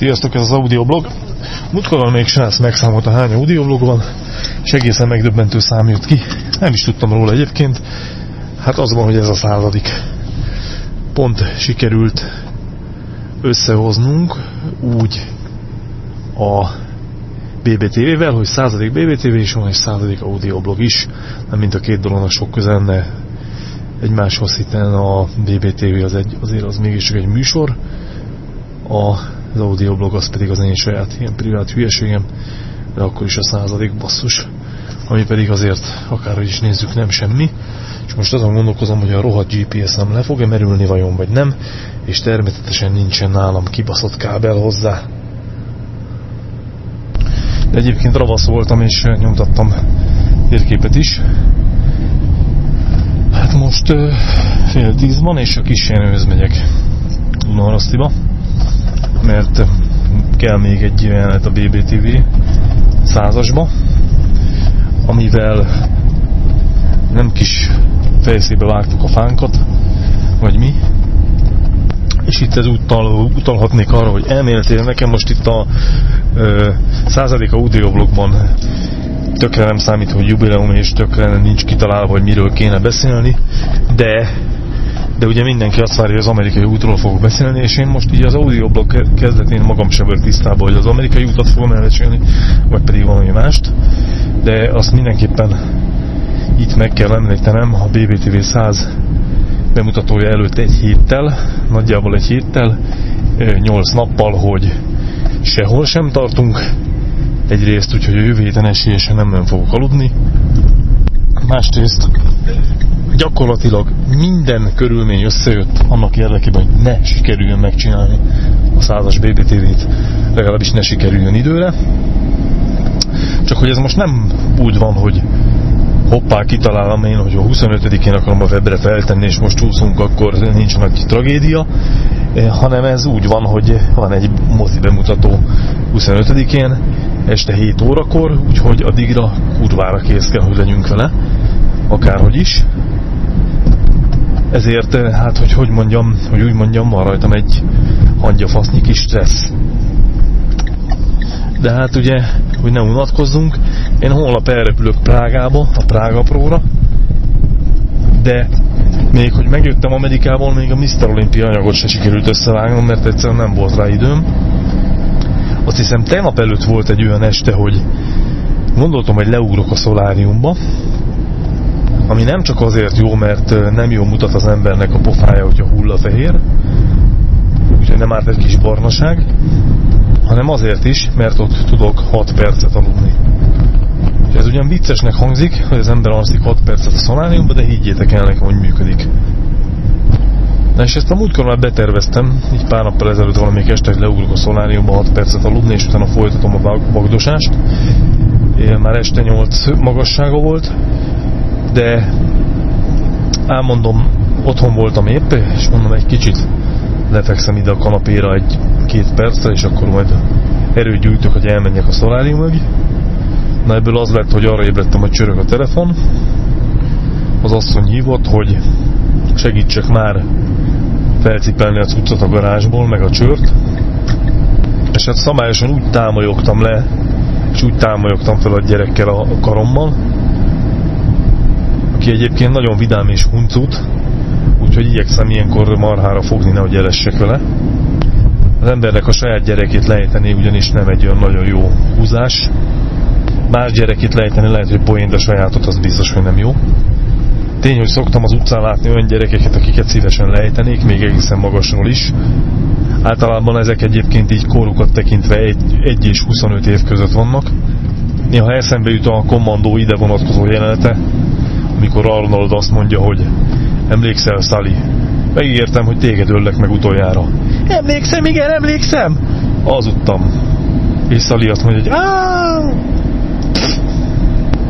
Sziasztok, ez az audioblog. Múltkor még srác megszámolta hány audioblog van, és egészen megdöbbentő szám jött ki. Nem is tudtam róla egyébként. Hát az van, hogy ez a századik. Pont sikerült összehoznunk úgy a BBTV-vel, hogy századik BBTV is van, és századik audioblog is. Nem mint a két dolognak sok közenne egymáshoz, hiszen a BBTV az egy, azért az mégis egy műsor, a az audioblog az pedig az én saját ilyen privát hülyeségem, de akkor is a századik basszus, ami pedig azért, akárhogy is nézzük, nem semmi. És most azon gondolkozom, hogy a rohadt GPS-em le fog-e merülni vajon, vagy nem, és természetesen nincsen nálam kibaszott kábel hozzá. De egyébként ravasz voltam, és nyomtattam térképet is. Hát most fél tíz van, és a kisjenőhöz megyek Dunaharasztiba mert kell még egy jelenet a BBTV százasba, amivel nem kis fejszébe vágtuk a fánkat, vagy mi, és itt ez utal, utalhatnék arra, hogy elméletileg nekem most itt a ö, századik audioblogban tökre nem számít, hogy jubileum és tökre nincs kitalálva, hogy miről kéne beszélni, de de ugye mindenki azt várja, hogy az amerikai útról fogok beszélni, és én most így az audioblog kezdetén magam sem vagyok tisztában, hogy az amerikai útat fogom elmesélni, vagy pedig valami mást, de azt mindenképpen itt meg kell említenem a BBTV 100 bemutatója előtt egy héttel, nagyjából egy héttel, 8 nappal, hogy sehol sem tartunk, egyrészt, úgyhogy a jövő héten esélyesen nem, nem fogok aludni, másrészt gyakorlatilag minden körülmény összejött annak érdekében, hogy ne sikerüljön megcsinálni a százas BBTV-t, legalábbis ne sikerüljön időre. Csak hogy ez most nem úgy van, hogy hoppá, kitalálom én, hogy a 25-én akarom a webre feltenni, és most csúszunk, akkor nincs nagy tragédia, eh, hanem ez úgy van, hogy van egy mozi bemutató 25-én, este 7 órakor, úgyhogy addigra kurvára kész kell, hogy legyünk vele, akárhogy is ezért, eh, hát hogy hogy mondjam, hogy úgy mondjam, van rajtam egy hangyafasznyi kis stressz. De hát ugye, hogy ne unatkozzunk, én holnap elrepülök Prágába, a Prága Próra, de még hogy megjöttem Amerikából, még a Mr. Olympia anyagot se sikerült összevágnom, mert egyszerűen nem volt rá időm. Azt hiszem, tegnap előtt volt egy olyan este, hogy gondoltam, hogy leugrok a szoláriumba, ami nem csak azért jó, mert nem jó mutat az embernek a pofája, hogyha hullafehér, úgyhogy nem árt egy kis barnaság, hanem azért is, mert ott tudok 6 percet aludni. Ez ugyan viccesnek hangzik, hogy az ember alszik 6 percet a szoláriumban, de higgyétek el nekem, hogy működik. Na és ezt a múltkor már beterveztem, így pár nappal ezelőtt valamelyik este, hogy leugrok a szoláriumba 6 percet aludni, és utána folytatom a vagdosást. Én már este 8 magassága volt, de elmondom, otthon voltam épp, és mondom egy kicsit lefekszem ide a kanapéra egy-két percre, és akkor majd erőt gyújtok, hogy elmenjek a szoláriumig. Na ebből az lett, hogy arra ébredtem, hogy csörög a telefon. Az asszony hívott, hogy segítsek már felcipelni a cuccot a garázsból, meg a csört. És hát szabályosan úgy támolyogtam le, és úgy támolyogtam fel a gyerekkel a karommal, aki egyébként nagyon vidám és huncut, úgyhogy igyekszem ilyenkor marhára fogni, nehogy elessek vele. Az embernek a saját gyerekét lejteni ugyanis nem egy olyan nagyon jó húzás. Más gyerekét lejteni lehet, hogy poén, de sajátot az biztos, hogy nem jó. Tény, hogy szoktam az utcán látni olyan gyerekeket, akiket szívesen lejtenék, még egészen magasról is. Általában ezek egyébként így kórukat tekintve 1 és 25 év között vannak. Néha eszembe jut a kommandó ide vonatkozó jelenete, amikor Arnold azt mondja, hogy emlékszel, Sally? Megígértem, hogy téged öllek meg utoljára. Emlékszem, igen, emlékszem! Azuttam. És Sally azt mondja, hogy!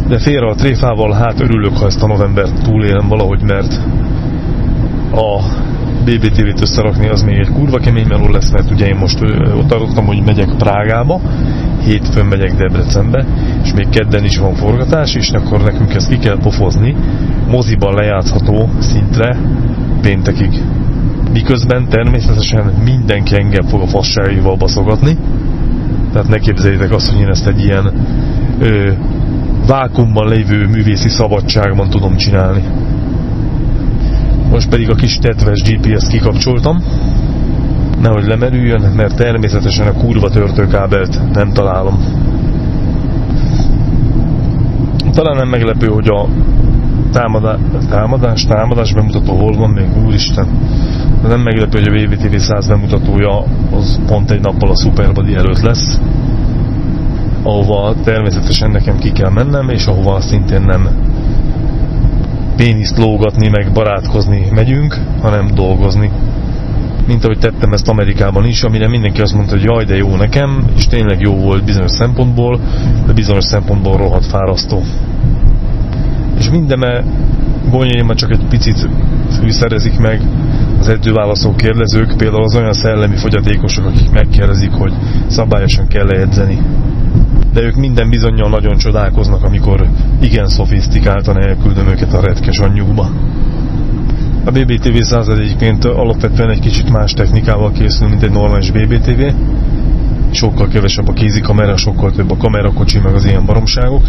De félre a tréfával, hát örülök, ha ezt a novembert túlélem valahogy, mert a BBTV-t összerakni az még egy kurva kemény meló lesz, mert ugye én most ott tartottam, hogy megyek Prágába, hétfőn megyek Debrecenbe, és még kedden is van forgatás, és akkor nekünk ezt ki kell pofozni, moziban lejátszható szintre péntekig. miközben természetesen mindenki engem fog a fasságaival baszogatni. Tehát ne képzeljétek azt, hogy én ezt egy ilyen ö, vákumban lévő művészi szabadságban tudom csinálni. Most pedig a kis tetves GPS kikapcsoltam, nehogy lemerüljön, mert természetesen a kurva törtőkábelt nem találom. Talán nem meglepő, hogy a támadás, támadás, támadás bemutató hol van még, úristen. De nem meglepő, hogy a VVTV 100 bemutatója az pont egy nappal a Superbody előtt lesz, ahova természetesen nekem ki kell mennem, és ahova szintén nem péniszt lógatni, meg barátkozni megyünk, hanem dolgozni. Mint ahogy tettem ezt Amerikában is, amire mindenki azt mondta, hogy jaj, de jó nekem, és tényleg jó volt bizonyos szempontból, de bizonyos szempontból rohadt fárasztó. És mindeme gondjaimat csak egy picit fűszerezik meg az edzőválaszó kérdezők, például az olyan szellemi fogyatékosok, akik megkérdezik, hogy szabályosan kell lejegyzeni de ők minden bizonyal nagyon csodálkoznak, amikor igen szofisztikáltan elküldöm őket a retkes anyjukba. A BBTV 100 egyébként alapvetően egy kicsit más technikával készül, mint egy normális BBTV. Sokkal kevesebb a kézikamera, sokkal több a kamerakocsi, meg az ilyen baromságok.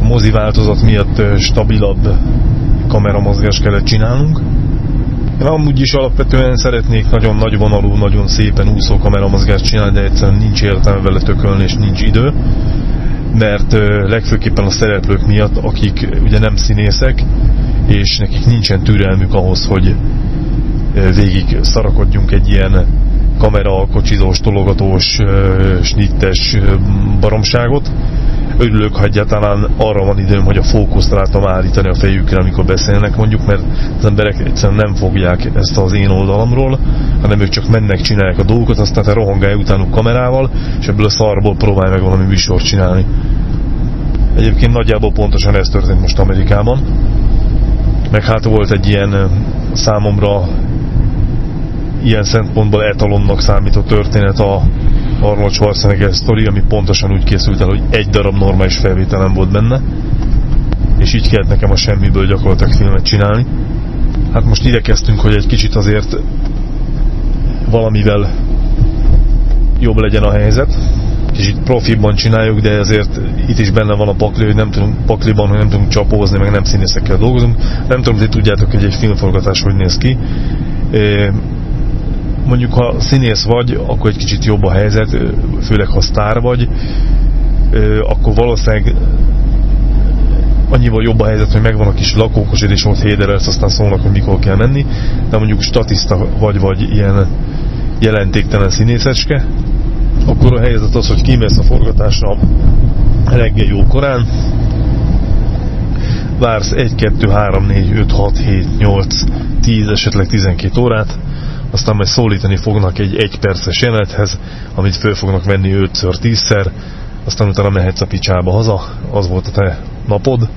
A mozi változat miatt stabilabb kameramozgást kellett csinálnunk. Én amúgy is alapvetően szeretnék nagyon nagy vonalú, nagyon szépen úszó kameramozgást csinálni, de egyszerűen nincs értelme vele tökölni, és nincs idő. Mert legfőképpen a szereplők miatt, akik ugye nem színészek, és nekik nincsen türelmük ahhoz, hogy végig szarakodjunk egy ilyen kamera, kocsizós, tologatós, snittes baromságot, örülök, ha egyáltalán arra van időm, hogy a fókuszt látom állítani a fejükre, amikor beszélnek mondjuk, mert az emberek egyszerűen nem fogják ezt az én oldalamról, hanem ők csak mennek, csinálják a dolgokat, aztán te rohangálj utánuk kamerával, és ebből a szarból próbálj meg valami műsort csinálni. Egyébként nagyjából pontosan ez történt most Amerikában. Meg hát volt egy ilyen számomra ilyen szempontból etalonnak számított történet a Arnold Schwarzenegger sztori, ami pontosan úgy készült el, hogy egy darab normális felvételem volt benne, és így kellett nekem a semmiből gyakorlatilag filmet csinálni. Hát most igyekeztünk, hogy egy kicsit azért valamivel jobb legyen a helyzet. Kicsit profiban csináljuk, de azért itt is benne van a pakli, hogy nem tudunk, pakliban, hogy nem tudunk csapózni, meg nem színészekkel dolgozunk. Nem tudom, hogy tudjátok, hogy egy filmforgatás hogy néz ki mondjuk ha színész vagy, akkor egy kicsit jobb a helyzet, főleg ha sztár vagy, akkor valószínűleg annyival jobb a helyzet, hogy megvan a kis lakókosid, és ott héderelsz, aztán szólnak, hogy mikor kell menni, de mondjuk statiszta vagy, vagy ilyen jelentéktelen színészecske, akkor a helyzet az, hogy kimész a forgatásra reggel jó korán, vársz 1, 2, 3, 4, 5, 6, 7, 8, 10, esetleg 12 órát, aztán majd szólítani fognak egy egyperces jelenethez, amit föl fognak venni 5-10-szer, aztán utána mehetsz a picsába haza, az volt a te napod,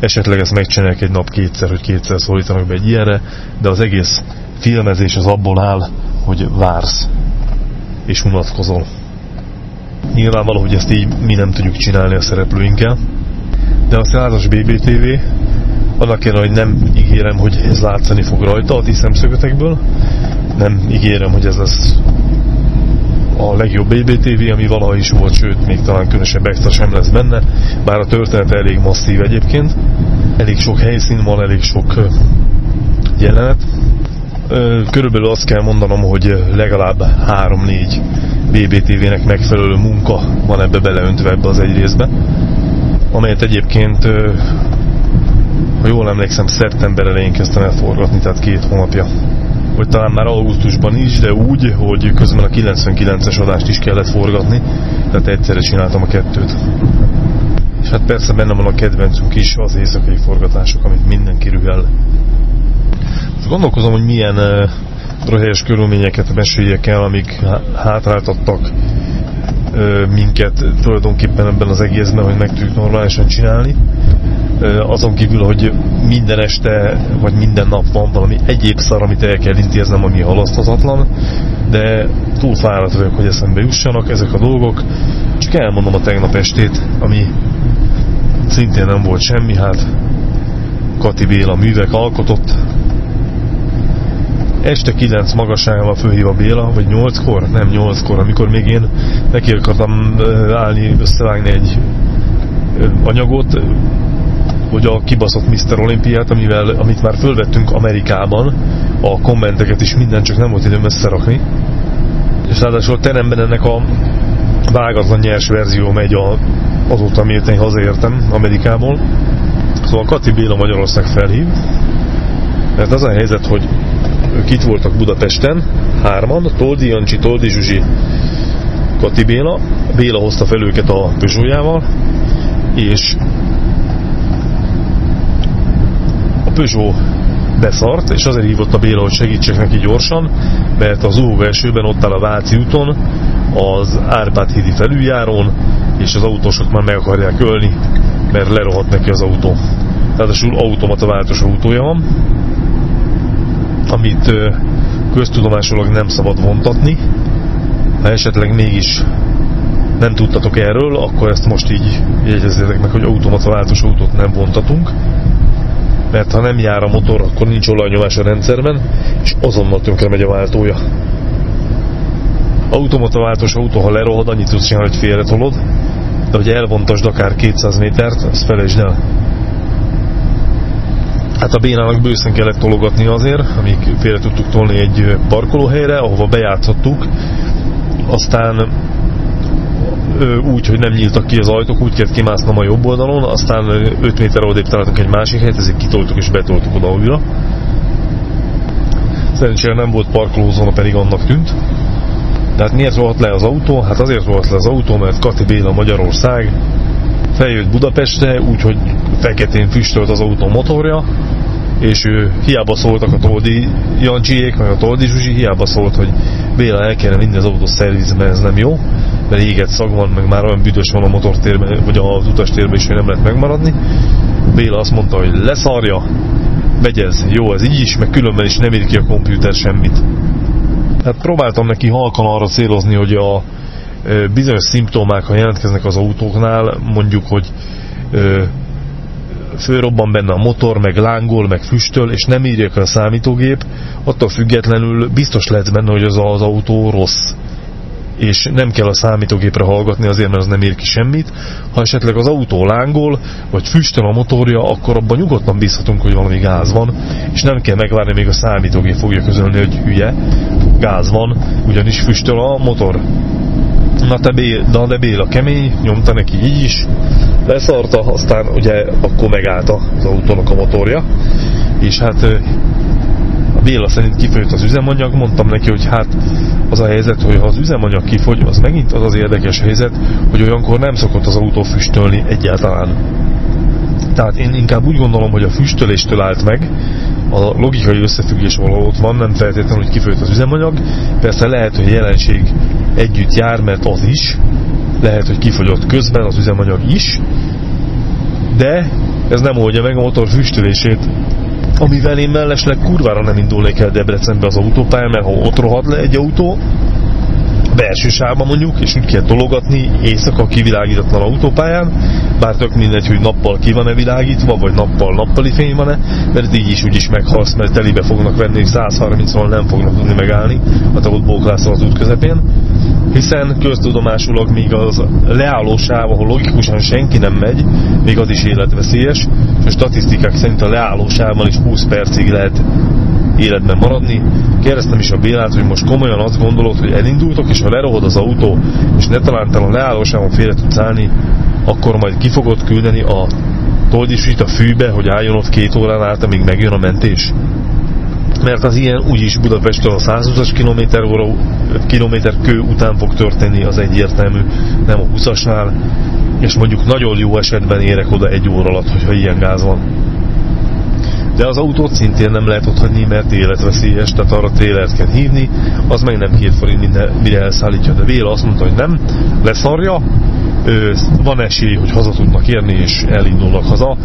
esetleg ezt megcsinálják egy nap kétszer, hogy kétszer szólítanak be egy ilyenre, de az egész filmezés az abból áll, hogy vársz és unatkozol. Nyilvánvaló, hogy ezt így mi nem tudjuk csinálni a szereplőinkkel, de a százas BBTV annak ellenére, hogy nem ígérem, hogy ez látszani fog rajta a ti szemszögetekből, nem ígérem, hogy ez lesz a legjobb BBTV, ami valaha is volt, sőt, még talán különösebb extra sem lesz benne, bár a történet elég masszív egyébként. Elég sok helyszín van, elég sok jelenet. Körülbelül azt kell mondanom, hogy legalább 3-4 BBTV-nek megfelelő munka van ebbe beleöntve ebbe az egy részbe, amelyet egyébként, ha jól emlékszem, szeptember elején kezdtem el forgatni, tehát két hónapja vagy talán már augusztusban is, de úgy, hogy közben a 99-es adást is kellett forgatni, tehát egyszerre csináltam a kettőt. És hát persze benne van a kedvencünk is, az éjszakai forgatások, amit mindenki rühel. Gondolkozom, hogy milyen uh, röhelyes körülményeket meséljek el, amik hátráltattak uh, minket tulajdonképpen ebben az egészben, hogy meg tudjuk normálisan csinálni azon kívül, hogy minden este, vagy minden nap van valami egyéb szar, amit el kell intéznem, ami halaszthatatlan, de túl fáradt vagyok, hogy eszembe jussanak ezek a dolgok. Csak elmondom a tegnap estét, ami szintén nem volt semmi, hát Kati Béla művek alkotott. este 9 magasságával fölhív a Béla, vagy 8-kor? Nem 8-kor, amikor még én neki akartam állni, összevágni egy anyagot, hogy a kibaszott Mr. Olimpiát, amivel, amit már fölvettünk Amerikában, a kommenteket is minden, csak nem volt időm összerakni. És ráadásul a teremben ennek a vágatlan nyers verzió megy a, azóta, miért én hazaértem Amerikából. Szóval Kati Béla Magyarország felhív, mert az a helyzet, hogy ők itt voltak Budapesten, hárman, Toldi Jancsi, Toldi Zsuzsi, Kati Béla. Béla hozta fel őket a Peugeotjával, és a Peugeot beszart, és azért hívott a Béla, hogy segítsek neki gyorsan, mert az óvóversőben ott áll a Váci úton, az Árpád hídi felüljárón, és az autósok már meg akarják ölni, mert lerohadt neki az autó. Ráadásul automata váltós autója van, amit köztudomásulag nem szabad vontatni. Ha esetleg mégis nem tudtatok erről, akkor ezt most így jegyezzétek meg, hogy automata váltós autót nem vontatunk. Mert ha nem jár a motor, akkor nincs olajnyomás a rendszerben, és azonnal tönkre megy a váltója. Automata váltós autó, ha lerohad, annyit tudsz csinálni, hogy félretolod, de hogy elvontasd akár 200 métert, ezt felejtsd el. Hát a bénának bőszen kellett tologatni azért, amíg félre tudtuk tolni egy parkolóhelyre, ahova bejátszottuk. Aztán úgy, hogy nem nyíltak ki az ajtók, úgy kellett kimásznom a jobb oldalon, aztán 5 méter odébb találtunk egy másik helyet, ezért kitoltuk és betoltuk oda újra. Szerencsére nem volt parkolózóna, pedig annak tűnt. Tehát miért rohadt le az autó? Hát azért rohadt le az autó, mert Kati Béla Magyarország feljött Budapestre, úgyhogy feketén füstölt az autó motorja, és ő hiába szóltak a Toldi Jancsiék, meg a Toldi Zsuzsi, hiába szólt, hogy Béla el kellene vinni az autó szervizbe, ez nem jó, mert éget szag van, meg már olyan büdös van a motortérben, vagy az utastérben is, hogy nem lehet megmaradni. Béla azt mondta, hogy leszarja, megy ez, jó ez így is, meg különben is nem ír ki a kompjúter semmit. Hát próbáltam neki halkan arra célozni, hogy a bizonyos szimptomák, ha jelentkeznek az autóknál, mondjuk, hogy fölrobban benne a motor, meg lángol, meg füstöl, és nem írja a számítógép, attól függetlenül biztos lehet benne, hogy az az autó rossz és nem kell a számítógépre hallgatni azért, mert az nem ér ki semmit. Ha esetleg az autó lángol, vagy füstöl a motorja, akkor abban nyugodtan bízhatunk, hogy valami gáz van, és nem kell megvárni, még a számítógép fogja közölni, hogy hülye, gáz van, ugyanis füstöl a motor. Na te Bél, de, de Béla kemény, nyomta neki így is, leszarta, aztán ugye akkor megállt az autónak a motorja, és hát a Béla szerint kifogyott az üzemanyag, mondtam neki, hogy hát az a helyzet, hogy ha az üzemanyag kifogy, az megint az az érdekes helyzet, hogy olyankor nem szokott az autó füstölni egyáltalán. Tehát én inkább úgy gondolom, hogy a füstöléstől állt meg, a logikai összefüggés valahol ott van, nem feltétlenül, hogy kifogyott az üzemanyag. Persze lehet, hogy a jelenség együtt jár, mert az is. Lehet, hogy kifogyott közben az üzemanyag is. De ez nem oldja meg a motor füstölését amivel én mellesleg kurvára nem indulnék el Debrecenbe az autópályán, mert ha ott rohad le egy autó, belső sávban mondjuk, és úgy kell tologatni éjszaka kivilágítatlan autópályán, bár tök mindegy, hogy nappal ki van-e világítva, vagy nappal nappali fény van-e, mert így is úgy is meghalsz, mert telibe fognak venni, 130-ról nem fognak tudni megállni, ha te ott bóklászol az út közepén, hiszen köztudomásulag még az leálló sáv, ahol logikusan senki nem megy, még az is életveszélyes, és a statisztikák szerint a leálló sávban is 20 percig lehet életben maradni. Kérdeztem is a Bélát, hogy most komolyan azt gondolod, hogy elindultok, és ha lerohod az autó, és ne talántál a leállósávon félre tudsz állni, akkor majd ki fogod küldeni a toldisít a fűbe, hogy álljon ott két órán át, amíg megjön a mentés? Mert az ilyen úgyis Budapestről a 120-as kilométer, óra, kilométer kő után fog történni, az egyértelmű, nem a 20-asnál, és mondjuk nagyon jó esetben érek oda egy óra alatt, hogyha ilyen gáz van. De az autót szintén nem lehet ott hagyni, mert életveszélyes, tehát arra trélert kell hívni, az meg nem két forint minden, mire elszállítja. De Véla azt mondta, hogy nem, leszarja, van esély, hogy haza tudnak érni, és elindulnak haza.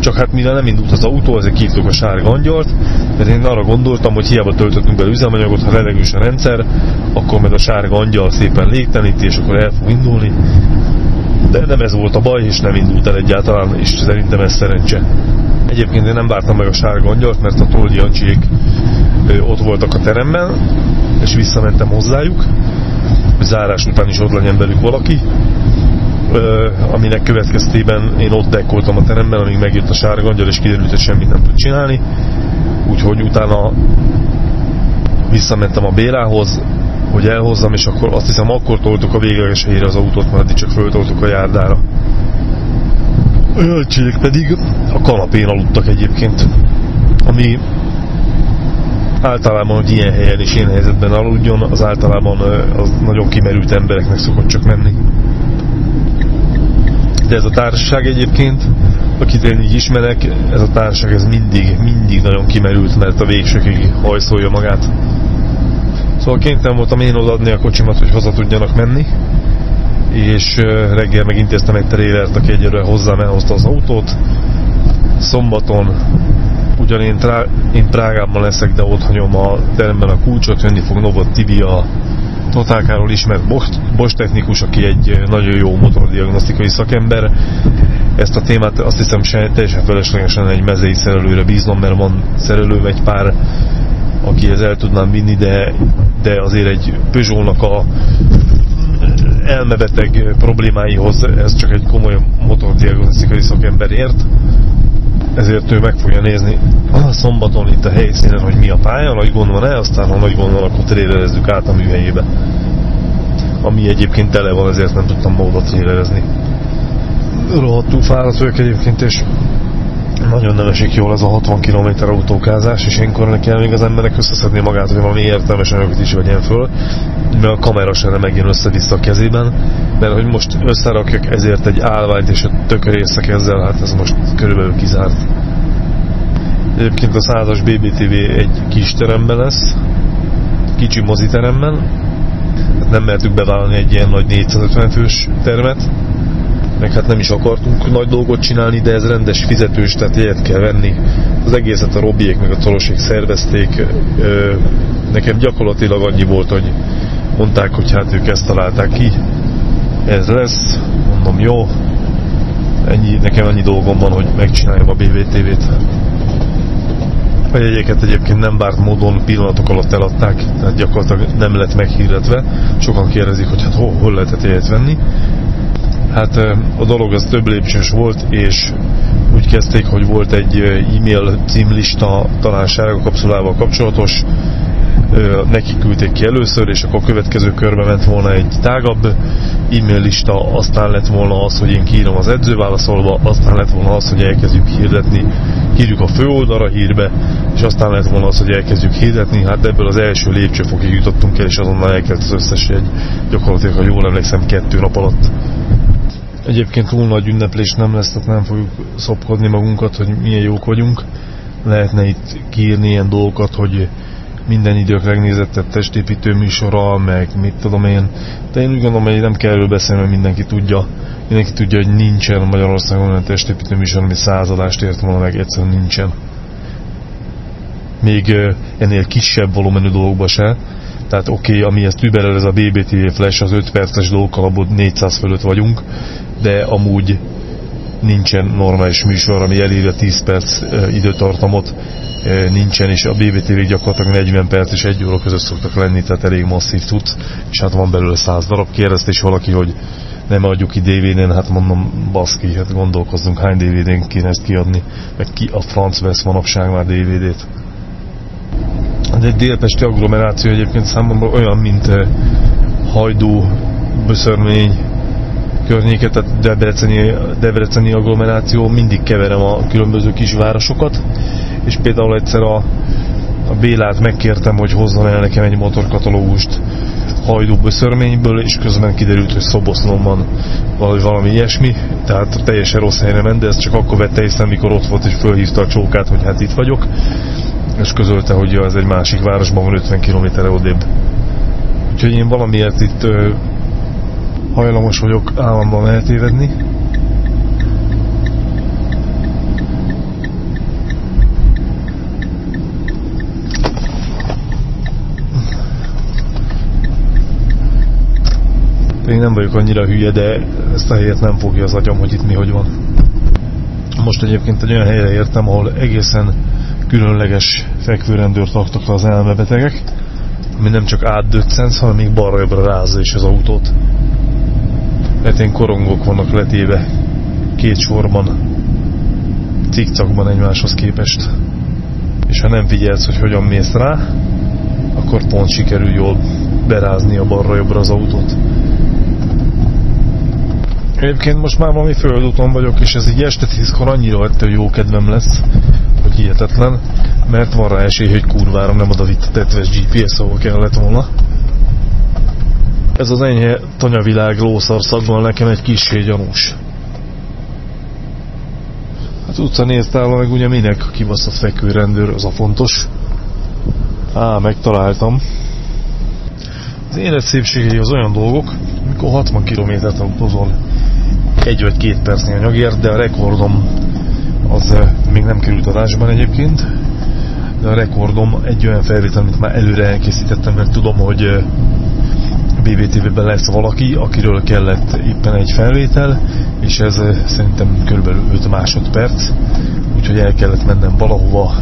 Csak hát mivel nem indult az autó, ezért hívtuk a sárga angyalt, mert én arra gondoltam, hogy hiába töltöttünk bele üzemanyagot, ha levegős a rendszer, akkor meg a sárga angyal szépen légteníti, és akkor el fog indulni. De nem ez volt a baj, és nem indult el egyáltalán, és szerintem ez szerencse. Egyébként én nem vártam meg a sárga angyalt, mert a Toldi Jancsiék ott voltak a teremben, és visszamentem hozzájuk, zárás után is ott legyen velük valaki, aminek következtében én ott dekkoltam a teremben, amíg megjött a sárga angyal, és kiderült, hogy semmit nem tud csinálni. Úgyhogy utána visszamentem a Bélához, hogy elhozzam, és akkor azt hiszem akkor toltuk a végleges helyére az autót, mert csak föltoltuk a járdára. A jöltségek pedig a kanapén aludtak egyébként, ami általában, hogy ilyen helyen és ilyen helyzetben aludjon, az általában az nagyon kimerült embereknek szokott csak menni. De ez a társaság egyébként, akit én így ismerek, ez a társaság ez mindig, mindig nagyon kimerült, mert a végsőkig hajszolja magát. Szóval kénytelen voltam én odaadni a kocsimat, hogy haza tudjanak menni, és reggel megintéztem egy trélert, aki egyelőre hozzám elhozta az autót. Szombaton ugyan én, én Prágában leszek, de ott a teremben a kulcsot, jönni fog Novot a Totálkáról ismert Bosch technikus, aki egy nagyon jó motordiagnosztikai szakember. Ezt a témát azt hiszem se, teljesen feleslegesen egy mezei szerelőre bíznom, mert van szerelő egy pár, aki ez el tudnám vinni, de, de azért egy Peugeot-nak a elmebeteg problémáihoz ez csak egy komoly motordiagnosztikai szakember ért ezért ő meg fogja nézni a szombaton itt a helyszínen, hogy mi a pálya, nagy gond van-e, aztán ha nagy gond van, akkor trélerezzük át a műhelyébe. Ami egyébként tele van, ezért nem tudtam ma oda trélerezni. Rohadtul fáradt vagyok egyébként, és nagyon nem esik jól ez a 60 km autókázás, és ilyenkor kell még az emberek összeszedni magát, hogy valami értelmes anyagot is vegyen föl, mert a kamera sem nem megjön össze-vissza a kezében, mert hogy most összerakjak ezért egy állványt és a tökörészek ezzel, hát ez most körülbelül kizárt. Egyébként a százas BBTV egy kis teremben lesz, kicsi moziteremben, hát nem mertük bevállalni egy ilyen nagy 450 fős termet, meg hát nem is akartunk nagy dolgot csinálni, de ez rendes fizetős, tehát jegyet kell venni. Az egészet a Robiék meg a Tolosék szervezték. Nekem gyakorlatilag annyi volt, hogy mondták, hogy hát ők ezt találták ki. Ez lesz, mondom jó. Ennyi, nekem annyi dolgom van, hogy megcsináljam a BVTV-t. A jegyeket egyébként nem bárt módon pillanatok alatt eladták, tehát gyakorlatilag nem lett meghirdetve. Sokan kérdezik, hogy hát hol, hol lehetett jegyet venni. Hát a dolog az több lépcsős volt, és úgy kezdték, hogy volt egy e-mail címlista talán sárga kapszulával kapcsolatos, neki küldték ki először, és akkor a következő körbe ment volna egy tágabb e-mail lista, aztán lett volna az, hogy én kiírom az edzőválaszolva, aztán lett volna az, hogy elkezdjük hirdetni, írjuk a főoldalra hírbe, és aztán lett volna az, hogy elkezdjük hirdetni, hát ebből az első lépcsőfokig jutottunk el, és azonnal elkezd az összes egy, gyakorlatilag, ha jól emlékszem, kettő nap alatt Egyébként túl nagy ünneplés nem lesz, tehát nem fogjuk szopkodni magunkat, hogy milyen jók vagyunk. Lehetne itt kiírni ilyen dolgokat, hogy minden idők legnézettebb testépítő műsora, meg mit tudom én. De én úgy gondolom, hogy nem kell erről beszélni, mert mindenki tudja. Mindenki tudja, hogy nincsen Magyarországon olyan testépítő műsor, ami századást ért volna meg, egyszerűen nincsen. Még ennél kisebb volumenű dolgokba se. Tehát oké, okay, ami ezt überel, ez a BBTV Flash, az 5 perces dolgokkal, abból 400 fölött vagyunk, de amúgy nincsen normális műsor, ami elírja 10 perc időtartamot, nincsen, és a BBTV gyakorlatilag 40 perc és 1 óra között szoktak lenni, tehát elég masszív tud, és hát van belőle 100 darab. Kérdezte is valaki, hogy nem adjuk ki DVD-n, hát mondom, baszki, hát gondolkozzunk, hány DVD-n kéne ezt kiadni, meg ki a franc vesz manapság már DVD-t. De egy délpesti agglomeráció egyébként számomra olyan, mint Hajdú, Böszörmény, környéket, tehát Debreceni, Debreceni agglomeráció, mindig keverem a különböző kisvárosokat, és például egyszer a, a Bélát megkértem, hogy hozzon el nekem egy motorkatalógust Hajdú Böszörményből, és közben kiderült, hogy Szoboszlón van valami, valami ilyesmi, tehát teljesen rossz helyre ment, de ezt csak akkor vette észre, amikor ott volt, és fölhívta a csókát, hogy hát itt vagyok és közölte, hogy az egy másik városban van 50 km-re odébb. Úgyhogy én valamiért itt ö, hajlamos vagyok államban eltévedni. Én nem vagyok annyira hülye, de ezt a helyet nem fogja az agyam, hogy itt mi hogy van. Most egyébként egy olyan helyre értem, ahol egészen különleges fekvőrendőrt raktak az elmebetegek, ami nem csak átdöccensz, hanem még balra-jobbra rázza is az autót. Letén korongok vannak letéve két sorban, cikcakban egymáshoz képest. És ha nem figyelsz, hogy hogyan mész rá, akkor pont sikerül jól berázni a balra-jobbra az autót. Egyébként most már valami földúton vagyok, és ez így este tízkor annyira ettől jó kedvem lesz, hihetetlen, mert van rá esély, hogy kurvára nem oda vitt a tetves GPS, ahol kellett volna. Ez az enyhe tanyavilág lószarszakban nekem egy kissé gyanús. Hát utca néztál, meg ugye minek a kibaszott fekvőrendőr, az a fontos. Á, megtaláltam. Az élet szépségei az olyan dolgok, amikor 60 km-t autózol egy vagy két percnyi anyagért, de a rekordom az még nem került adásban egyébként, de a rekordom egy olyan felvétel, amit már előre elkészítettem, mert tudom, hogy BBTV-ben lesz valaki, akiről kellett éppen egy felvétel, és ez szerintem körülbelül 5 másodperc, úgyhogy el kellett mennem valahova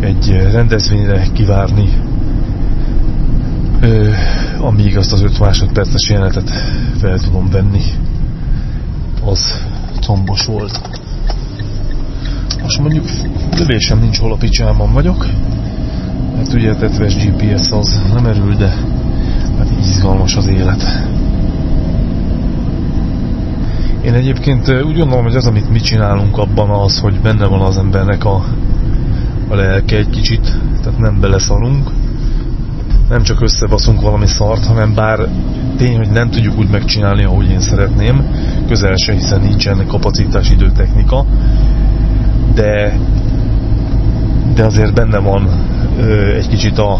egy rendezvényre kivárni, amíg azt az 5 másodperces jelenetet fel tudom venni az combos volt. Most mondjuk lövésem nincs, hol a picsámban vagyok. Hát ugye a tetves GPS az nem erül, de hát izgalmas az élet. Én egyébként úgy gondolom, hogy az, amit mi csinálunk abban az, hogy benne van az embernek a, a lelke egy kicsit, tehát nem beleszalunk, nem csak összebaszunk valami szart, hanem bár tény, hogy nem tudjuk úgy megcsinálni, ahogy én szeretném, közel se, hiszen nincsen kapacitás, idő, technika, de, de azért benne van ö, egy kicsit a,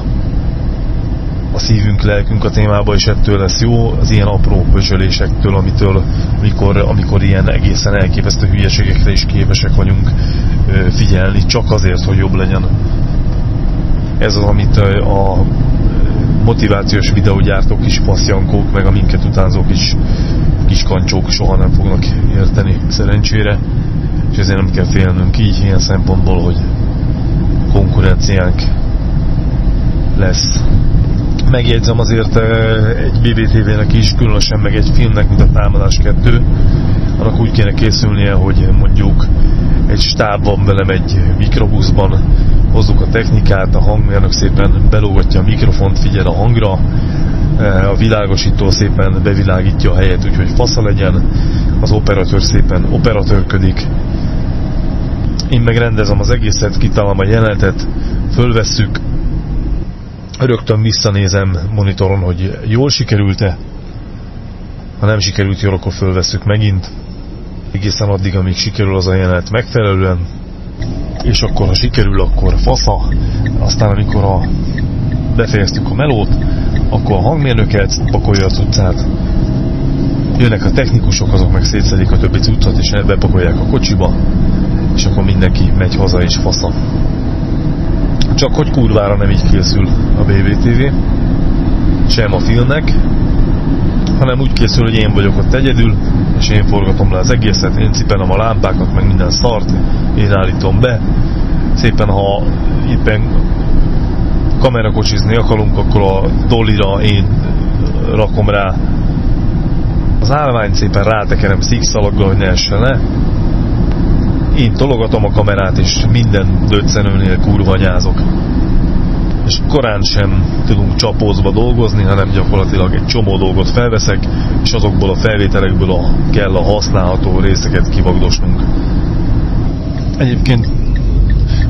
a szívünk, lelkünk a témába, és ettől lesz jó, az ilyen apró pöcsölésektől, amitől, amikor, amikor ilyen egészen elképesztő hülyeségekre is képesek vagyunk ö, figyelni, csak azért, hogy jobb legyen. Ez az, amit a motivációs videógyártók, kis passzjankók, meg a minket utánzók is kis kancsók soha nem fognak érteni szerencsére, és ezért nem kell félnünk így ilyen szempontból, hogy konkurenciánk lesz. Megjegyzem azért eh, egy BBTV-nek is, különösen meg egy filmnek, mint a Támadás 2, annak úgy kéne készülnie, hogy mondjuk egy stábban velem egy mikrobuszban hozzuk a technikát, a hangmérnök szépen belógatja a mikrofont, figyel a hangra, e, a világosító szépen bevilágítja a helyet, úgyhogy fasza legyen, az operatőr szépen operatőrködik. Én meg rendezem az egészet, kitalálom a jelenetet, fölvesszük, rögtön visszanézem monitoron, hogy jól sikerült-e, ha nem sikerült jól, akkor fölvesszük megint, egészen addig, amíg sikerül az a jelenet megfelelően, és akkor ha sikerül, akkor fasza, aztán amikor a, befejeztük a melót, akkor a hangmérnök pakolja a cuccát, jönnek a technikusok, azok meg szétszedik a többi cuccot, és bepakolják a kocsiba, és akkor mindenki megy haza és fasza. Csak hogy kurvára nem így készül a BBTV, sem a filmnek, hanem úgy készül, hogy én vagyok ott egyedül, és én forgatom le az egészet, én cipelem a lámpákat, meg minden szart, én állítom be. Szépen, ha éppen kamerakocsizni akarunk, akkor a dolira én rakom rá az állványt, szépen rátekerem szikszalaggal, hogy ne essen le. Én tologatom a kamerát, és minden döccenőnél kurvanyázok és korán sem tudunk csapózva dolgozni, hanem gyakorlatilag egy csomó dolgot felveszek, és azokból a felvételekből a, kell a használható részeket kivagdosnunk. Egyébként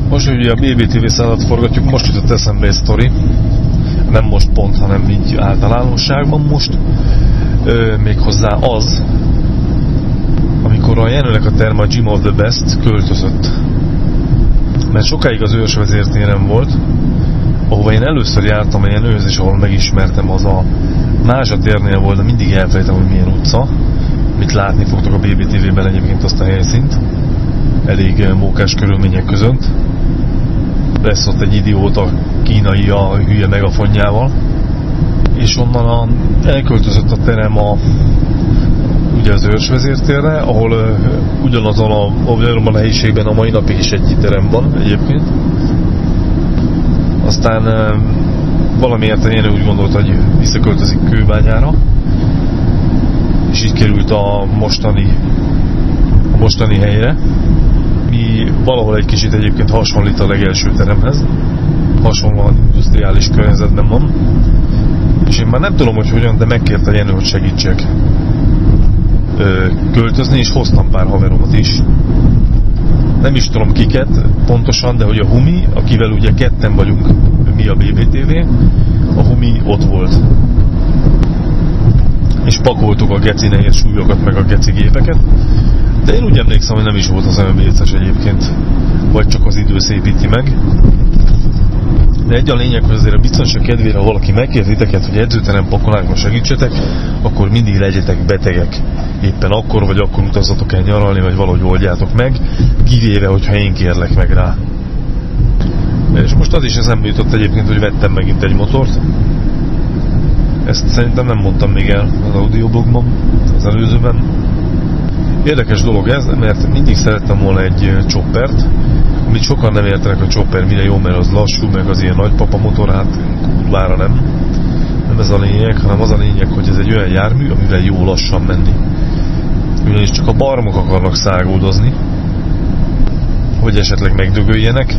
most, hogy a BBTV szállat forgatjuk, most jutott eszembe egy sztori, nem most pont, hanem így általánosságban most, ö, méghozzá az, a Jenőnek a terme a Gym of the Best költözött. Mert sokáig az ősvezértérem volt, ahova én először jártam ilyen őzés, ahol megismertem, az a Mázsa térnél volt, de mindig elfelejtem, hogy milyen utca. Mit látni fogtok a BBTV-ben egyébként azt a helyszínt. Elég eh, mókás körülmények között. Lesz ott egy idióta kínai a hülye megafonjával. És onnan a, elköltözött a terem a ugye az őrsvezértérre, ahol uh, ugyanazon a, ugyanazon a nehézségben a mai napig is egy terem van egyébként. Aztán uh, valamiért én úgy gondolta, hogy visszaköltözik kőbányára, és így került a mostani, a mostani helyre. Mi valahol egy kicsit egyébként hasonlít a legelső teremhez, hasonlóan industriális környezetben van, és én már nem tudom, hogy hogyan, de megkérte Jenő, hogy segítsek ö, költözni, és hoztam pár haveromat is. Nem is tudom kiket pontosan, de hogy a Humi, akivel ugye ketten vagyunk, mi a BBTV, a Humi ott volt. És pakoltuk a geci nehéz súlyokat, meg a geci gépeket. De én úgy emlékszem, hogy nem is volt az véces egyébként. Vagy csak az idő szépíti meg. De egy a lényeg, hogy azért a biztonság kedvére, ha valaki megkér titeket, hogy edzőterem pakolásban segítsetek, akkor mindig legyetek betegek. Éppen akkor vagy akkor utazatok el nyaralni, vagy valahogy oldjátok meg, kivéve, hogyha én kérlek meg rá. És most az is eszembe jutott egyébként, hogy vettem megint egy motort. Ezt szerintem nem mondtam még el az audioblogban, az előzőben. Érdekes dolog ez, mert mindig szerettem volna egy choppert, amit sokan nem értenek a chopper mire jó, mert az lassú, meg az ilyen nagypapa motor, hát kurvára nem. Nem ez a lényeg, hanem az a lényeg, hogy ez egy olyan jármű, amivel jó lassan menni. Ugyanis csak a barmok akarnak szágódozni, hogy esetleg megdögöljenek.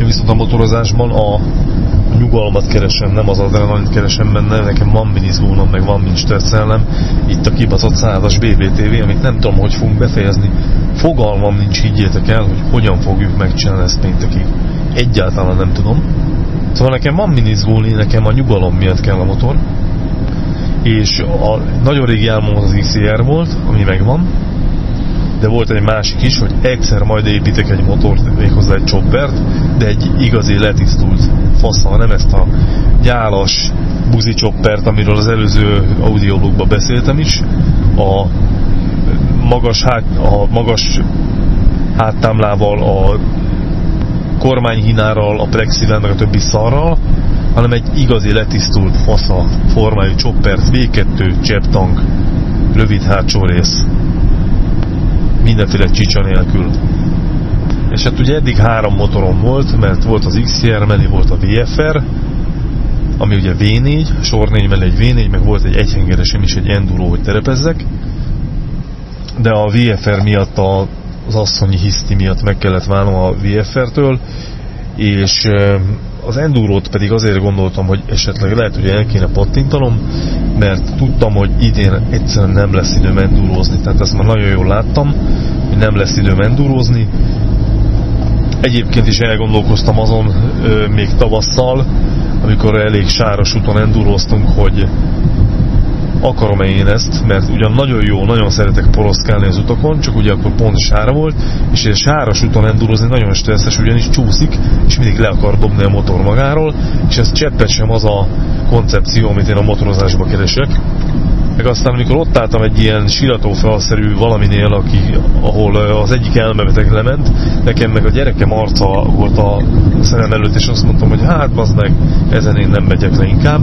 Én viszont a motorozásban a nyugalmat keresem, nem az adrenalint keresem benne, nekem van minizónom, meg van min stresszelnem. Itt a kibaszott százas BBTV, amit nem tudom, hogy fogunk befejezni. Fogalmam nincs, higgyétek el, hogy hogyan fogjuk megcsinálni ezt péntekig. Egyáltalán nem tudom. Szóval nekem van minizgóni, nekem a nyugalom miatt kell a motor. És a nagyon régi álmom az XCR volt, ami megvan, de volt egy másik is, hogy egyszer majd építek egy motort, méghozzá egy choppert, de egy igazi letisztult faszal, nem ezt a gyálas buzi choppert, amiről az előző audioblogban beszéltem is, a magas, hát, a magas háttámlával, a kormányhinárral, a plexivel, meg a többi szarral, hanem egy igazi letisztult fasza formájú choppert, V2, csepptank, rövid hátsó rész mindenféle csicsa nélkül. És hát ugye eddig három motorom volt, mert volt az XCR, mellé volt a VFR, ami ugye V4, sor 4 mellé egy V4, meg volt egy egyhengeresem is, egy Enduro, hogy terepezzek. De a VFR miatt, a, az asszonyi hiszti miatt meg kellett válnom a VFR-től, és az Endurót pedig azért gondoltam, hogy esetleg lehet, hogy el kéne pattintanom, mert tudtam, hogy idén egyszerűen nem lesz időm endurózni, tehát ezt már nagyon jól láttam, hogy nem lesz időm endurózni. Egyébként is elgondolkoztam azon még tavasszal, amikor elég sáros úton enduróztunk, hogy akarom-e én ezt, mert ugyan nagyon jó, nagyon szeretek poroszkálni az utakon, csak ugye akkor pont sára volt, és egy sáros úton endurozni nagyon stresszes, ugyanis csúszik, és mindig le akar dobni a motor magáról, és ez cseppet sem az a koncepció, amit én a motorozásba keresek. Meg aztán, amikor ott álltam egy ilyen siratófelszerű valaminél, aki, ahol az egyik elmebeteg lement, nekem meg a gyerekem arca volt a szemem előtt, és azt mondtam, hogy hát bazd meg, ezen én nem megyek le inkább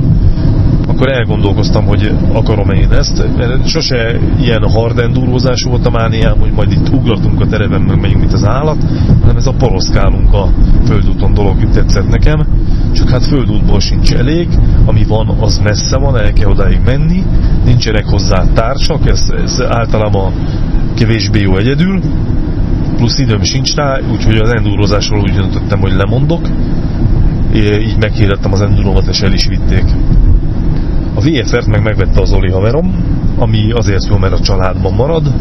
akkor elgondolkoztam, hogy akarom-e én ezt, mert sose ilyen hard endurozás volt a mániám, hogy majd itt ugratunk a terepen, meg megyünk, mint az állat, hanem ez a poroszkálunk a földúton dolog tetszett nekem, csak hát földútból sincs elég, ami van, az messze van, el kell odáig menni, nincsenek hozzá társak, ez, ez általában kevésbé jó egyedül, plusz időm sincs rá, úgyhogy az endurozásról úgy döntöttem, hogy lemondok, így meghirdettem az enduromat, és el is vitték. A VFR-t meg megvette az Oli haverom, ami azért jó, mert a családban marad.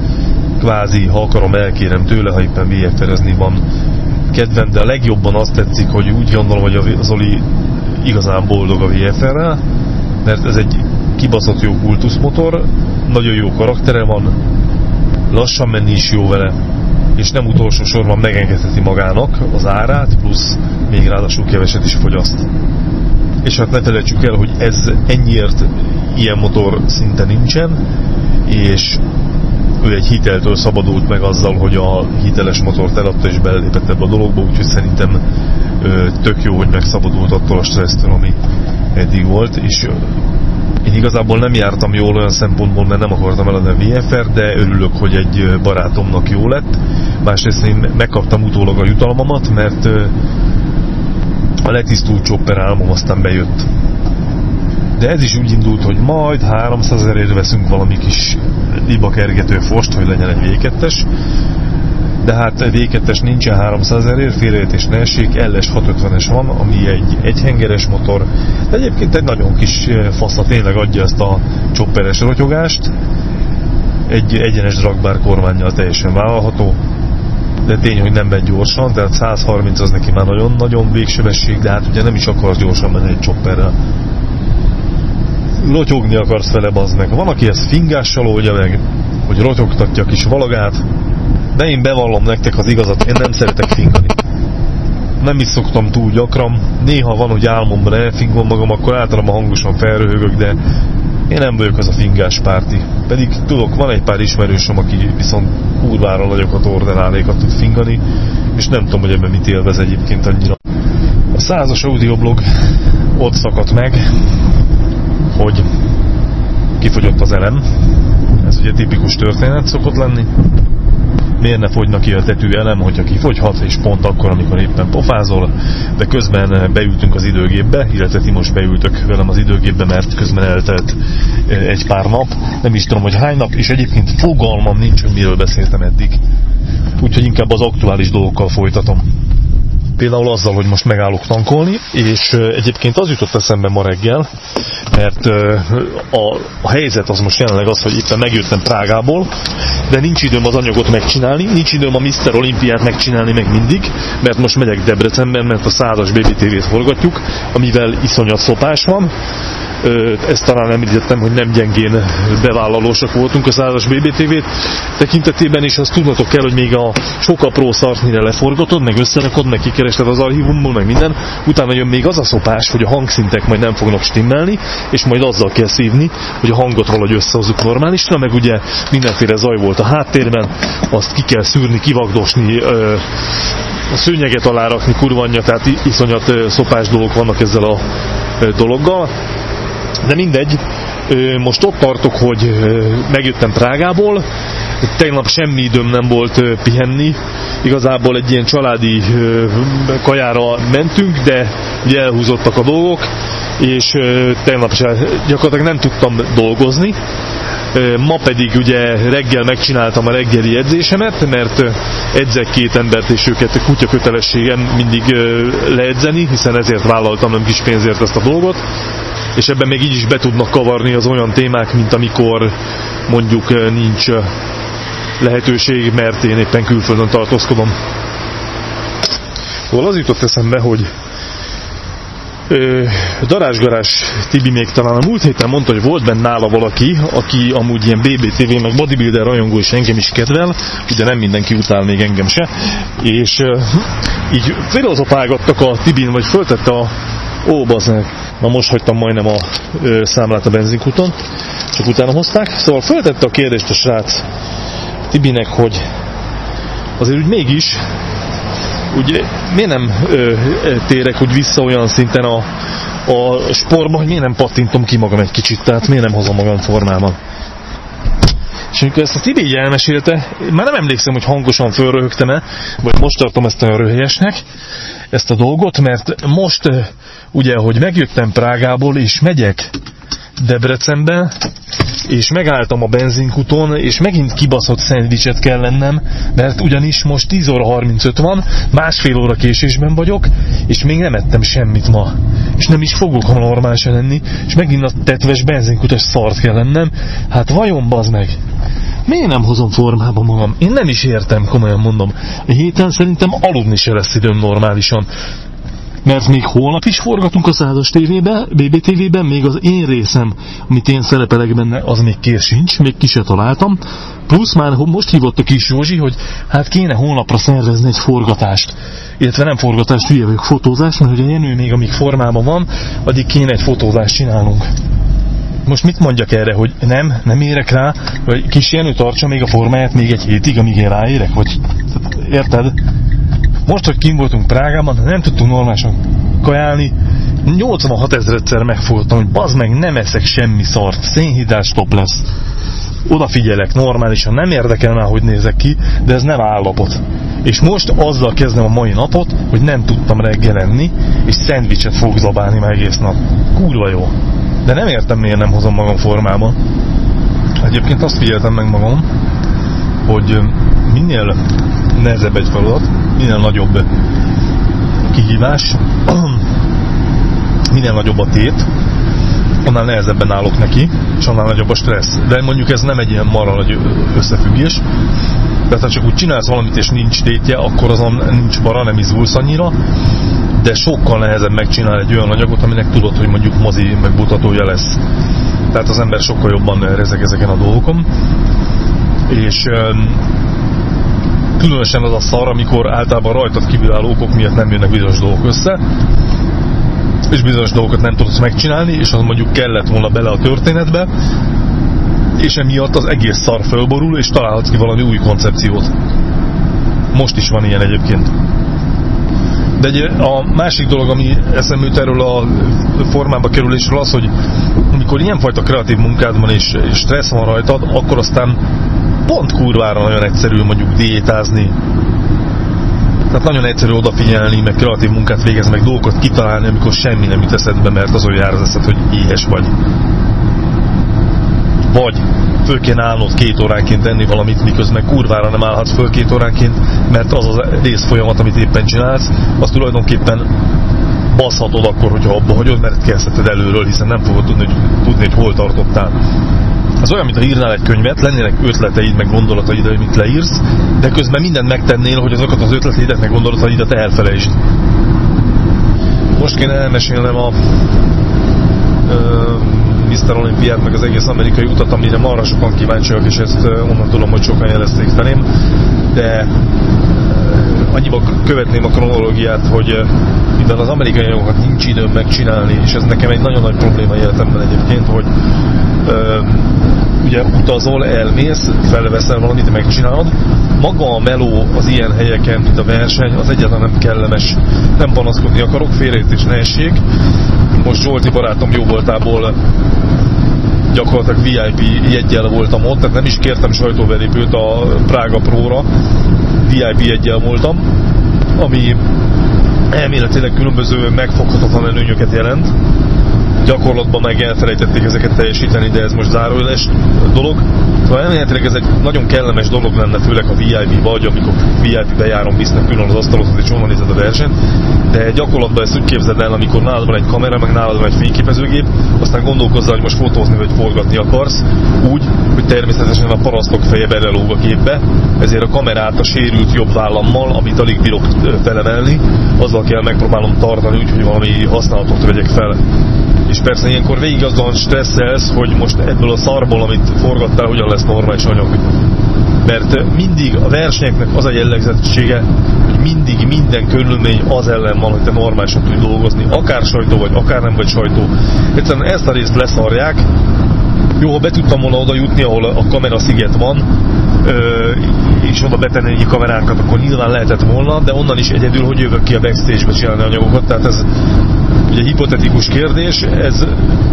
Kvázi, ha akarom, elkérem tőle, ha éppen VFR-ezni van kedvem, de a legjobban azt tetszik, hogy úgy gondolom, hogy az Oli igazán boldog a VFR-rel, mert ez egy kibaszott jó kultuszmotor, nagyon jó karaktere van, lassan menni is jó vele, és nem utolsó sorban megengedheti magának az árát, plusz még ráadásul keveset is fogyaszt és hát ne felejtsük el, hogy ez ennyiért ilyen motor szinte nincsen, és ő egy hiteltől szabadult meg azzal, hogy a hiteles motort eladta és belépett ebbe a dologba, úgyhogy szerintem ö, tök jó, hogy megszabadult attól a stressztől, ami eddig volt, és én igazából nem jártam jól olyan szempontból, mert nem akartam eladni a VFR, de örülök, hogy egy barátomnak jó lett. Másrészt én megkaptam utólag a jutalmamat, mert a letisztult chopper álmom aztán bejött. De ez is úgy indult, hogy majd 300 ezerért veszünk valami kis libakergető fost, hogy legyen egy vékettes. De hát V2-es nincsen 300 ezerért, félreértés ne essék, LS 650-es van, ami egy egyhengeres motor. De egyébként egy nagyon kis fasza tényleg adja ezt a chopperes rotyogást. Egy egyenes dragbár kormányjal teljesen vállalható de tény, hogy nem megy gyorsan, tehát 130 az neki már nagyon-nagyon végsebesség, de hát ugye nem is akarsz gyorsan menni egy chopperrel. Lotyogni akarsz vele, bazd meg. Van, aki ezt fingással oldja meg, hogy rotyogtatja a kis valagát, de én bevallom nektek az igazat, én nem szeretek fingani. Nem is szoktam túl gyakran. Néha van, hogy álmomban elfingom magam, akkor általában hangosan felröhögök, de én nem vagyok az a fingás párti. Pedig tudok, van egy pár ismerősöm, aki viszont kurvára nagyokat ordinálékat tud fingani, és nem tudom, hogy ebben mit élvez egyébként annyira. A százas audioblog ott szakadt meg, hogy kifogyott az elem. Ez ugye tipikus történet szokott lenni miért ne fogyna ki a tetű elem, hogyha kifogyhat, és pont akkor, amikor éppen pofázol, de közben beültünk az időgépbe, illetve ti most beültök velem az időgépbe, mert közben eltelt e, egy pár nap, nem is tudom, hogy hány nap, és egyébként fogalmam nincs, hogy miről beszéltem eddig. Úgyhogy inkább az aktuális dolgokkal folytatom. Például azzal, hogy most megállok tankolni, és egyébként az jutott eszembe ma reggel, mert a, a helyzet az most jelenleg az, hogy éppen megjöttem Prágából, de nincs időm az anyagot megcsinálni, nincs időm a Mr. Olimpiát megcsinálni meg mindig, mert most megyek Debrecenben, mert a százas BBTV-t forgatjuk, amivel iszonyat szopás van, ezt talán említettem, hogy nem gyengén bevállalósak voltunk a százas BBTV-t tekintetében, és azt tudnotok kell, hogy még a sok apró szart mire leforgatod, meg összerakod, meg kikerested az archívumból, meg minden, utána jön még az a szopás, hogy a hangszintek majd nem fognak stimmelni, és majd azzal kell szívni, hogy a hangot valahogy összehozzuk normálisra, meg ugye mindenféle zaj volt a háttérben, azt ki kell szűrni, kivagdosni, a szőnyeget alá rakni kurvanya, tehát iszonyat szopás dolgok vannak ezzel a dologgal. De mindegy, most ott tartok, hogy megjöttem Prágából, tegnap semmi időm nem volt pihenni, igazából egy ilyen családi kajára mentünk, de ugye elhúzottak a dolgok, és tegnap sem gyakorlatilag nem tudtam dolgozni, Ma pedig ugye reggel megcsináltam a reggeli edzésemet, mert edzek két embert, és őket kutya kötelességem mindig leedzeni, hiszen ezért vállaltam nem kis pénzért ezt a dolgot és ebben még így is be tudnak kavarni az olyan témák, mint amikor mondjuk eh, nincs eh, lehetőség, mert én éppen külföldön tartózkodom. Szóval az jutott eszembe, hogy Darásgarás Tibi még talán a múlt héten mondta, hogy volt benne nála valaki, aki amúgy ilyen BBTV, meg bodybuilder rajongó, és engem is kedvel, ugye nem mindenki utál még engem se, és így filozofálgattak a Tibin, vagy föltette a Ó, bazdmeg. Na most hagytam majdnem a ö, számlát a benzinkuton, csak utána hozták. Szóval föltette a kérdést a srác Tibinek, hogy azért úgy mégis, úgy miért nem ö, térek úgy vissza olyan szinten a, a sportba, hogy miért nem pattintom ki magam egy kicsit, tehát miért nem hozom magam formában. És amikor ezt a Tibi így elmesélte, már nem emlékszem, hogy hangosan fölröhögtem-e, vagy most tartom ezt olyan röhelyesnek, ezt a dolgot, mert most ugye, hogy megjöttem Prágából, és megyek Debrecenbe, és megálltam a benzinkuton, és megint kibaszott szendvicset kell lennem, mert ugyanis most 10 óra 35 van, másfél óra késésben vagyok, és még nem ettem semmit ma. És nem is fogok, ha normálisan lenni, és megint a tetves benzinkutas szart kell lennem. Hát vajon bazd meg? Miért nem hozom formába magam? Én nem is értem, komolyan mondom. A héten szerintem aludni se lesz időm normálisan mert még holnap is forgatunk a százas tévébe, BBTV-ben, még az én részem, amit én szerepelek benne, az még kér sincs, még ki se találtam. Plusz már most hívott a kis Józsi, hogy hát kéne holnapra szervezni egy forgatást. Illetve nem forgatást, hülye vagyok, fotózást, mert hogy a Jenő még amíg formában van, addig kéne egy fotózást csinálnunk. Most mit mondjak erre, hogy nem, nem érek rá, vagy kis Jenő tartsa még a formáját még egy hétig, amíg én ráérek? Vagy, érted? Most, hogy kim voltunk Prágában, nem tudtunk normálisan kajálni, 86 ezerszer megfogadtam, hogy bazd meg, nem eszek semmi szart, szénhidrát stop lesz. Odafigyelek normálisan, nem érdekel már, hogy nézek ki, de ez nem állapot. És most azzal kezdem a mai napot, hogy nem tudtam reggel enni, és szendvicset fogok zabálni már egész nap. Kurva jó. De nem értem, miért nem hozom magam formába. Egyébként azt figyeltem meg magam, hogy minél nehezebb egy feladat, minél nagyobb kihívás, minél nagyobb a tét, annál nehezebben állok neki, és annál nagyobb a stressz. De mondjuk ez nem egy ilyen marra nagy összefüggés. Tehát ha csak úgy csinálsz valamit és nincs tétje, akkor azon nincs bara, nem izgulsz annyira, de sokkal nehezebb megcsinálni egy olyan anyagot, aminek tudod, hogy mondjuk mozi megbutatója lesz. Tehát az ember sokkal jobban rezeg ezeken a dolgokon. És különösen az a szar, amikor általában rajtad kívülálló okok miatt nem jönnek bizonyos dolgok össze, és bizonyos dolgokat nem tudsz megcsinálni, és az mondjuk kellett volna bele a történetbe, és emiatt az egész szar fölborul, és találhatsz ki valami új koncepciót. Most is van ilyen egyébként. De egy, a másik dolog, ami eszembe jut erről a formába kerülésről az, hogy amikor ilyenfajta kreatív munkád van és, stressz van rajtad, akkor aztán pont kurvára nagyon egyszerű mondjuk diétázni. Tehát nagyon egyszerű odafigyelni, meg kreatív munkát végezni, meg dolgokat kitalálni, amikor semmi nem jut eszedbe, mert azon jár az eszed, hogy éhes vagy. Vagy föl kéne állnod két óránként enni valamit, miközben kurvára nem állhatsz föl két óránként, mert az az részfolyamat, amit éppen csinálsz, az tulajdonképpen baszhatod akkor, hogyha abba hagyod, mert kezdheted előről, hiszen nem fogod tudni, hogy, tudni, hogy hol tartottál. Az olyan, mintha írnál egy könyvet, lennének ötleteid, meg gondolataid, amit leírsz, de közben mindent megtennél, hogy azokat az ötleteidet, meg gondolataidat elfelejtsd. Most kéne elmesélnem a Mr. Olympiát, meg az egész amerikai utat, amire marra sokan kíváncsiak, és ezt onnan tudom, hogy sokan jelezték felém, de annyiba követném a kronológiát, hogy mivel az amerikai anyagokat nincs időm megcsinálni, és ez nekem egy nagyon nagy probléma életemben egyébként, hogy ugye utazol, elmész, felveszel valamit, megcsinálod. Maga a meló az ilyen helyeken, mint a verseny, az egyáltalán nem kellemes. Nem panaszkodni akarok, félrét és ne essék. Most Zsolti barátom jó voltából gyakorlatilag VIP jegyel voltam ott, tehát nem is kértem sajtóverépőt a Prága Pro-ra, VIP jegyel voltam, ami elméletileg különböző megfoghatatlan előnyöket jelent. Gyakorlatban meg elfelejtették ezeket teljesíteni, de ez most zárójeles dolog. Szóval elméletileg ez egy nagyon kellemes dolog lenne, főleg ha VIP vagy, amikor VIP-be járom, visznek külön az asztalot, és onnan nézed a versenyt. De gyakorlatban ezt úgy képzeld el, amikor nálad van egy kamera, meg nálad van egy fényképezőgép, aztán gondolkozzál, hogy most fotózni vagy forgatni akarsz, úgy, hogy természetesen a parasztok feje belelóg a képbe, ezért a kamerát a sérült jobb vállammal, amit alig bírok felemelni, azzal kell megpróbálnom tartani, úgyhogy valami használatot vegyek fel. És persze ilyenkor végig azon stresszelsz, hogy most ebből a szarból, amit forgattál, hogyan lesz normális anyag. Mert mindig a versenyeknek az a jellegzetessége, hogy mindig minden körülmény az ellen van, hogy te normálisan tudj dolgozni. Akár sajtó vagy, akár nem vagy sajtó. Egyszerűen ezt a részt leszarják, jó, ha be tudtam volna oda jutni, ahol a kamera sziget van, és oda betenni egy kameránkat, akkor nyilván lehetett volna, de onnan is egyedül, hogy jövök ki a backstage-be csinálni anyagokat, tehát ez ugye hipotetikus kérdés, ez,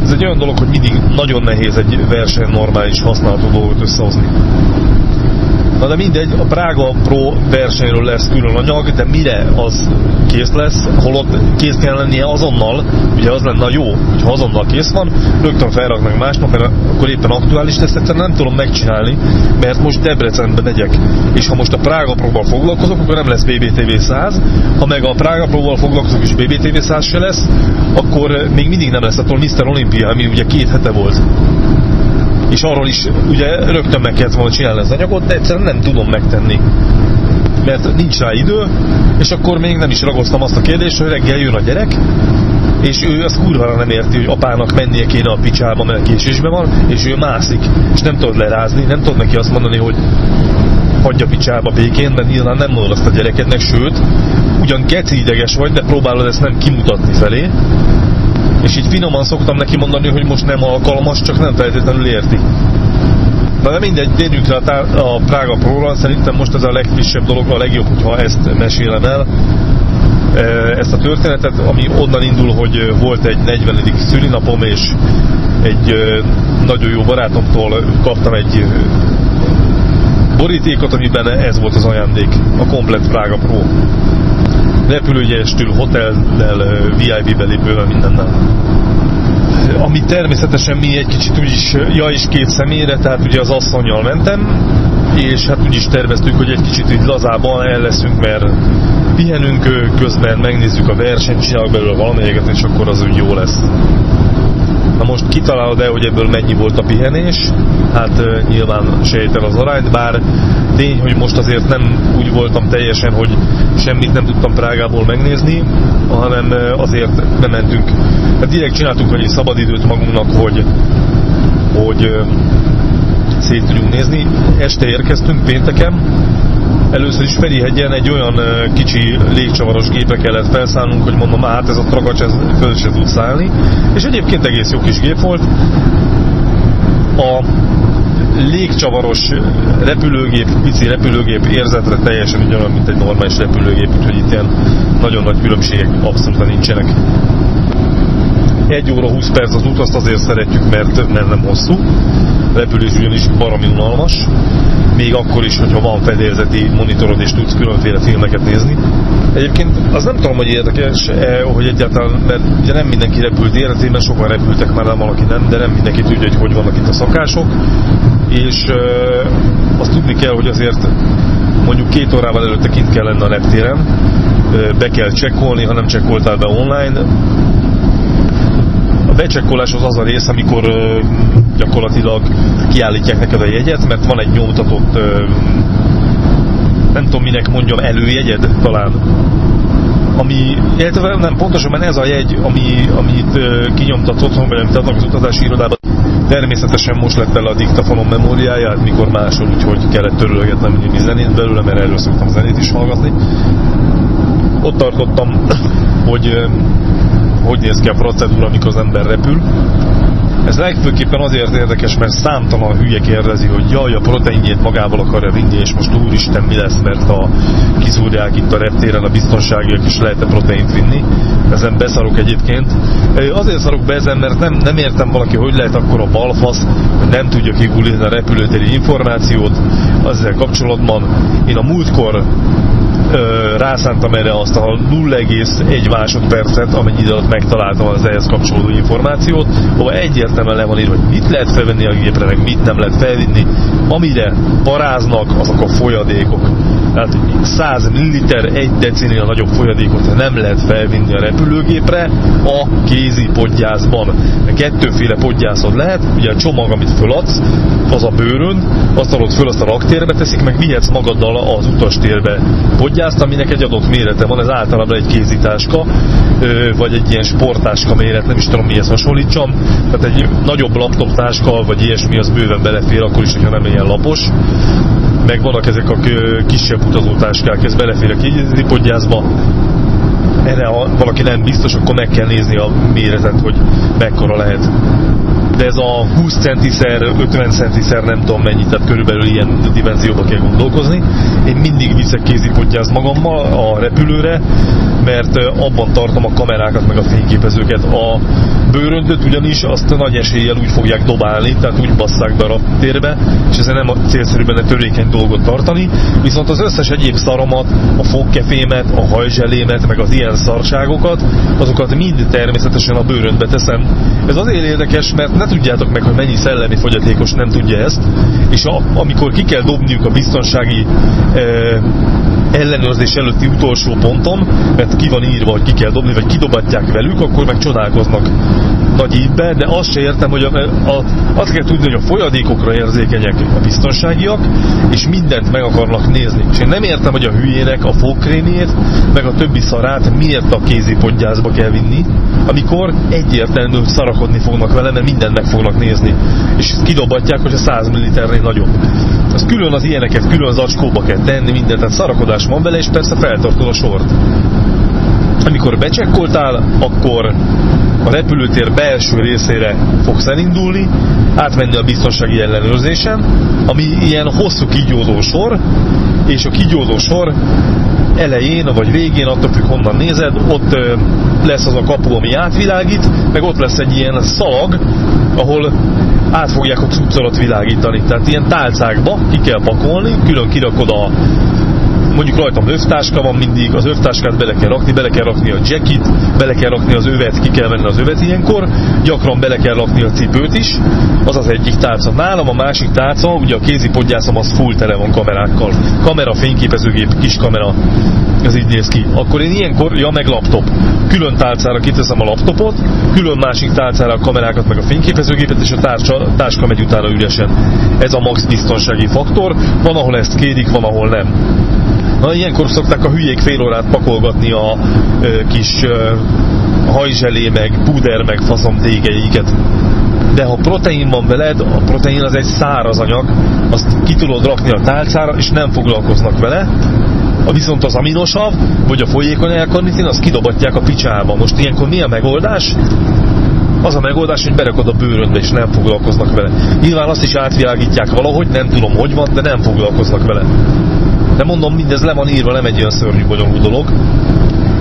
ez egy olyan dolog, hogy mindig nagyon nehéz egy verseny normális használható dolgot összehozni. Na de mindegy, a Prága Pro versenyről lesz külön anyag, de mire az kész lesz, holott kész kell lennie azonnal, ugye az lenne jó, hogyha azonnal kész van, rögtön felraknak másnap, mert akkor éppen aktuális lesz, egyszerűen nem tudom megcsinálni, mert most Debrecenbe megyek. És ha most a Prága Pro-val foglalkozok, akkor nem lesz BBTV 100, ha meg a Prága Pro-val foglalkozok és BBTV 100 se lesz, akkor még mindig nem lesz attól Mr. Olympia, ami ugye két hete volt és arról is ugye rögtön meg kellett volna csinálni az anyagot, de egyszerűen nem tudom megtenni. Mert nincs rá idő, és akkor még nem is ragoztam azt a kérdést, hogy reggel jön a gyerek, és ő az kurvára nem érti, hogy apának mennie kéne a picsába, mert késésben van, és ő mászik, és nem tudod lerázni, nem tudod neki azt mondani, hogy hagyja picsába békén, mert nyilván nem mondod azt a gyerekednek, sőt, ugyan geci ideges vagy, de próbálod ezt nem kimutatni felé, és így finoman szoktam neki mondani, hogy most nem alkalmas, csak nem feltétlenül érti. Na de mindegy, térjünk rá a Prága Pro-ra, szerintem most ez a legfrissebb dolog, a legjobb, hogyha ezt mesélem el. ezt a történetet, ami onnan indul, hogy volt egy 40. szülinapom, és egy nagyon jó barátomtól kaptam egy borítékot, amiben ez volt az ajándék, a komplet Prága Pro. Repülőjegyestől, hotellel, VIP belépővel, mindennel ami természetesen mi egy kicsit úgyis, ja is két személyre, tehát ugye az asszonyjal mentem, és hát úgy is terveztük, hogy egy kicsit így lazában el leszünk, mert pihenünk közben, megnézzük a versenyt, csinálok belőle valamelyiket, és akkor az úgy jó lesz. Na most kitalálod el, hogy ebből mennyi volt a pihenés? Hát nyilván sejtel az arányt, bár tény, hogy most azért nem úgy voltam teljesen, hogy semmit nem tudtam Prágából megnézni, hanem azért nem mentünk. Hát direkt csináltunk annyi szabadidőt magunknak, hogy, hogy szét tudjunk nézni. Este érkeztünk pénteken, Először is Ferihegyen egy olyan kicsi légcsavaros gépre kellett felszállnunk, hogy mondom, hát ez a tragacs, ez föl se tud szállni. És egyébként egész jó kis gép volt. A légcsavaros repülőgép, pici repülőgép érzetre teljesen ugyanolyan, mint egy normális repülőgép, úgyhogy itt ilyen nagyon nagy különbségek abszolút nincsenek. 1 óra 20 perc az út, azért szeretjük, mert nem, nem hosszú. Repülés ugyanis baromi unalmas, még akkor is, hogyha van fedélzeti monitorod és tudsz különféle filmeket nézni. Egyébként az nem tudom, hogy érdekes, -e, hogy egyáltalán, mert ugye nem mindenki repült életében, sokan repültek már, nem valaki nem, de nem mindenki tudja, hogy hogy vannak itt a szakások, és e, azt tudni kell, hogy azért mondjuk két órával előtte kint kell lenni a reptéren, be kell csekkolni, ha nem csekkoltál be online, becsekkolás az az a rész, amikor gyakorlatilag kiállítják neked a jegyet, mert van egy nyomtatott, nem tudom minek mondjam, előjegyed talán, ami, illetve nem pontosan, mert ez a jegy, ami, amit kinyomtat otthon, vagy amit adnak az utazási irodában, természetesen most lett el a diktafonom memóriája, hát mikor máshol, úgyhogy kellett törölgetnem mindig zenét belőle, mert erről szoktam zenét is hallgatni. Ott tartottam, hogy hogy néz ki a procedúra, amikor az ember repül. Ez legfőképpen azért érdekes, mert számtalan hülye kérdezi, hogy jaj, a proteinjét magával akarja vinni, és most úristen mi lesz, mert a kiszúrják itt a reptéren a biztonságiak, és lehet-e proteint vinni. Ezen beszarok egyébként. Azért szarok be ezen, mert nem, nem értem valaki, hogy lehet akkor a balfasz, hogy nem tudja kigulni a repülőtéri információt. Ezzel kapcsolatban én a múltkor rászántam erre azt a 0,1 másodpercet, amennyi idő alatt megtaláltam az ehhez kapcsolódó információt, ahol egyértelműen le van írva, hogy mit lehet felvenni a gépre, meg mit nem lehet felvinni. Amire paráznak, azok a folyadékok. Tehát 100 ml, egy decinél nagyobb folyadékot nem lehet felvinni a repülőgépre a kézi podgyászban. Kettőféle podgyászod lehet, ugye a csomag, amit föladsz, az a bőrön, azt adod föl, azt a raktérbe teszik, meg vihetsz magaddal az utastérbe podgyászt, aminek egy adott mérete van, ez általában egy kézitáska, vagy egy ilyen sportáska méret, nem is tudom mihez hasonlítsam. Tehát egy nagyobb laptoptáska, vagy ilyesmi, az bőven belefér, akkor is, hogyha nem ilyen lapos. Meg vannak ezek a kisebb utazótáskák, ez belefér a kézipodgyászba. Erre, ha valaki nem biztos, akkor meg kell nézni a méretet, hogy mekkora lehet de ez a 20 centiszer, 50 centiszer nem tudom mennyi, tehát körülbelül ilyen dimenzióba kell gondolkozni. Én mindig viszek kézipodgyáz magammal a repülőre, mert abban tartom a kamerákat, meg a fényképezőket. A bőröndöt ugyanis azt nagy eséllyel úgy fogják dobálni, tehát úgy basszák be a térbe, és ezzel nem célszerű benne törékeny dolgot tartani, viszont az összes egyéb szaromat, a fogkefémet, a hajzselémet, meg az ilyen szarságokat, azokat mind természetesen a bőröndbe teszem. Ez azért érdekes, mert ne tudjátok meg, hogy mennyi szellemi fogyatékos nem tudja ezt, és a, amikor ki kell dobniuk a biztonsági e, ellenőrzés előtti utolsó ponton, mert ki van írva, hogy ki kell dobni, vagy kidobatják velük, akkor meg csodálkoznak nagy ívbe, de azt se értem, hogy a, a, azt kell tudni, hogy a folyadékokra érzékenyek a biztonságiak, és mindent meg akarnak nézni. És én nem értem, hogy a hülyének a fogkrémjét, meg a többi szarát miért a kézipodgyászba kell vinni, amikor egyértelműen szarakodni fognak vele, mert mindent meg fognak nézni. És kidobatják, hogy a 100 ml nagyobb. Az külön az ilyeneket, külön zacskóba kell tenni, mindent, tehát szarakodás van vele, és persze feltartod a sort. Amikor becsekkoltál, akkor a repülőtér belső részére fogsz elindulni, átmenni a biztonsági ellenőrzésen, ami ilyen hosszú kigyózó sor, és a kigyózó sor elején, vagy végén, attól függ honnan nézed, ott lesz az a kapu, ami átvilágít, meg ott lesz egy ilyen szalag, ahol át fogják a cuccolat világítani. Tehát ilyen tálcákba ki kell pakolni, külön kirakod a mondjuk rajtam övtáska van mindig, az övtáskát bele kell rakni, bele kell rakni a jackit, bele kell rakni az övet, ki kell venni az övet ilyenkor, gyakran bele kell rakni a cipőt is, az az egyik tálca. Nálam a másik tálca, ugye a kézi podgyászom az full tele van kamerákkal. Kamera, fényképezőgép, kis kamera, ez így néz ki. Akkor én ilyenkor, ja meg laptop. Külön tálcára kiteszem a laptopot, külön másik tálcára a kamerákat, meg a fényképezőgépet, és a tárcsa, táska megy utána üresen. Ez a max biztonsági faktor. Van, ahol ezt kérik, van, ahol nem. Na, ilyenkor szokták a hülyék fél órát pakolgatni a ö, kis ö, hajzselé, meg puder, meg faszom tégeiket. De ha protein van veled, a protein az egy száraz anyag, azt ki tudod rakni a tálcára, és nem foglalkoznak vele. A viszont az aminosav, vagy a folyékony elkarnitin, azt kidobatják a picsába. Most ilyenkor mi a megoldás? az a megoldás, hogy berakod a bőrödbe, és nem foglalkoznak vele. Nyilván azt is átvilágítják valahogy, nem tudom, hogy van, de nem foglalkoznak vele. De mondom, mindez le van írva, nem egy olyan szörnyű bonyolult dolog.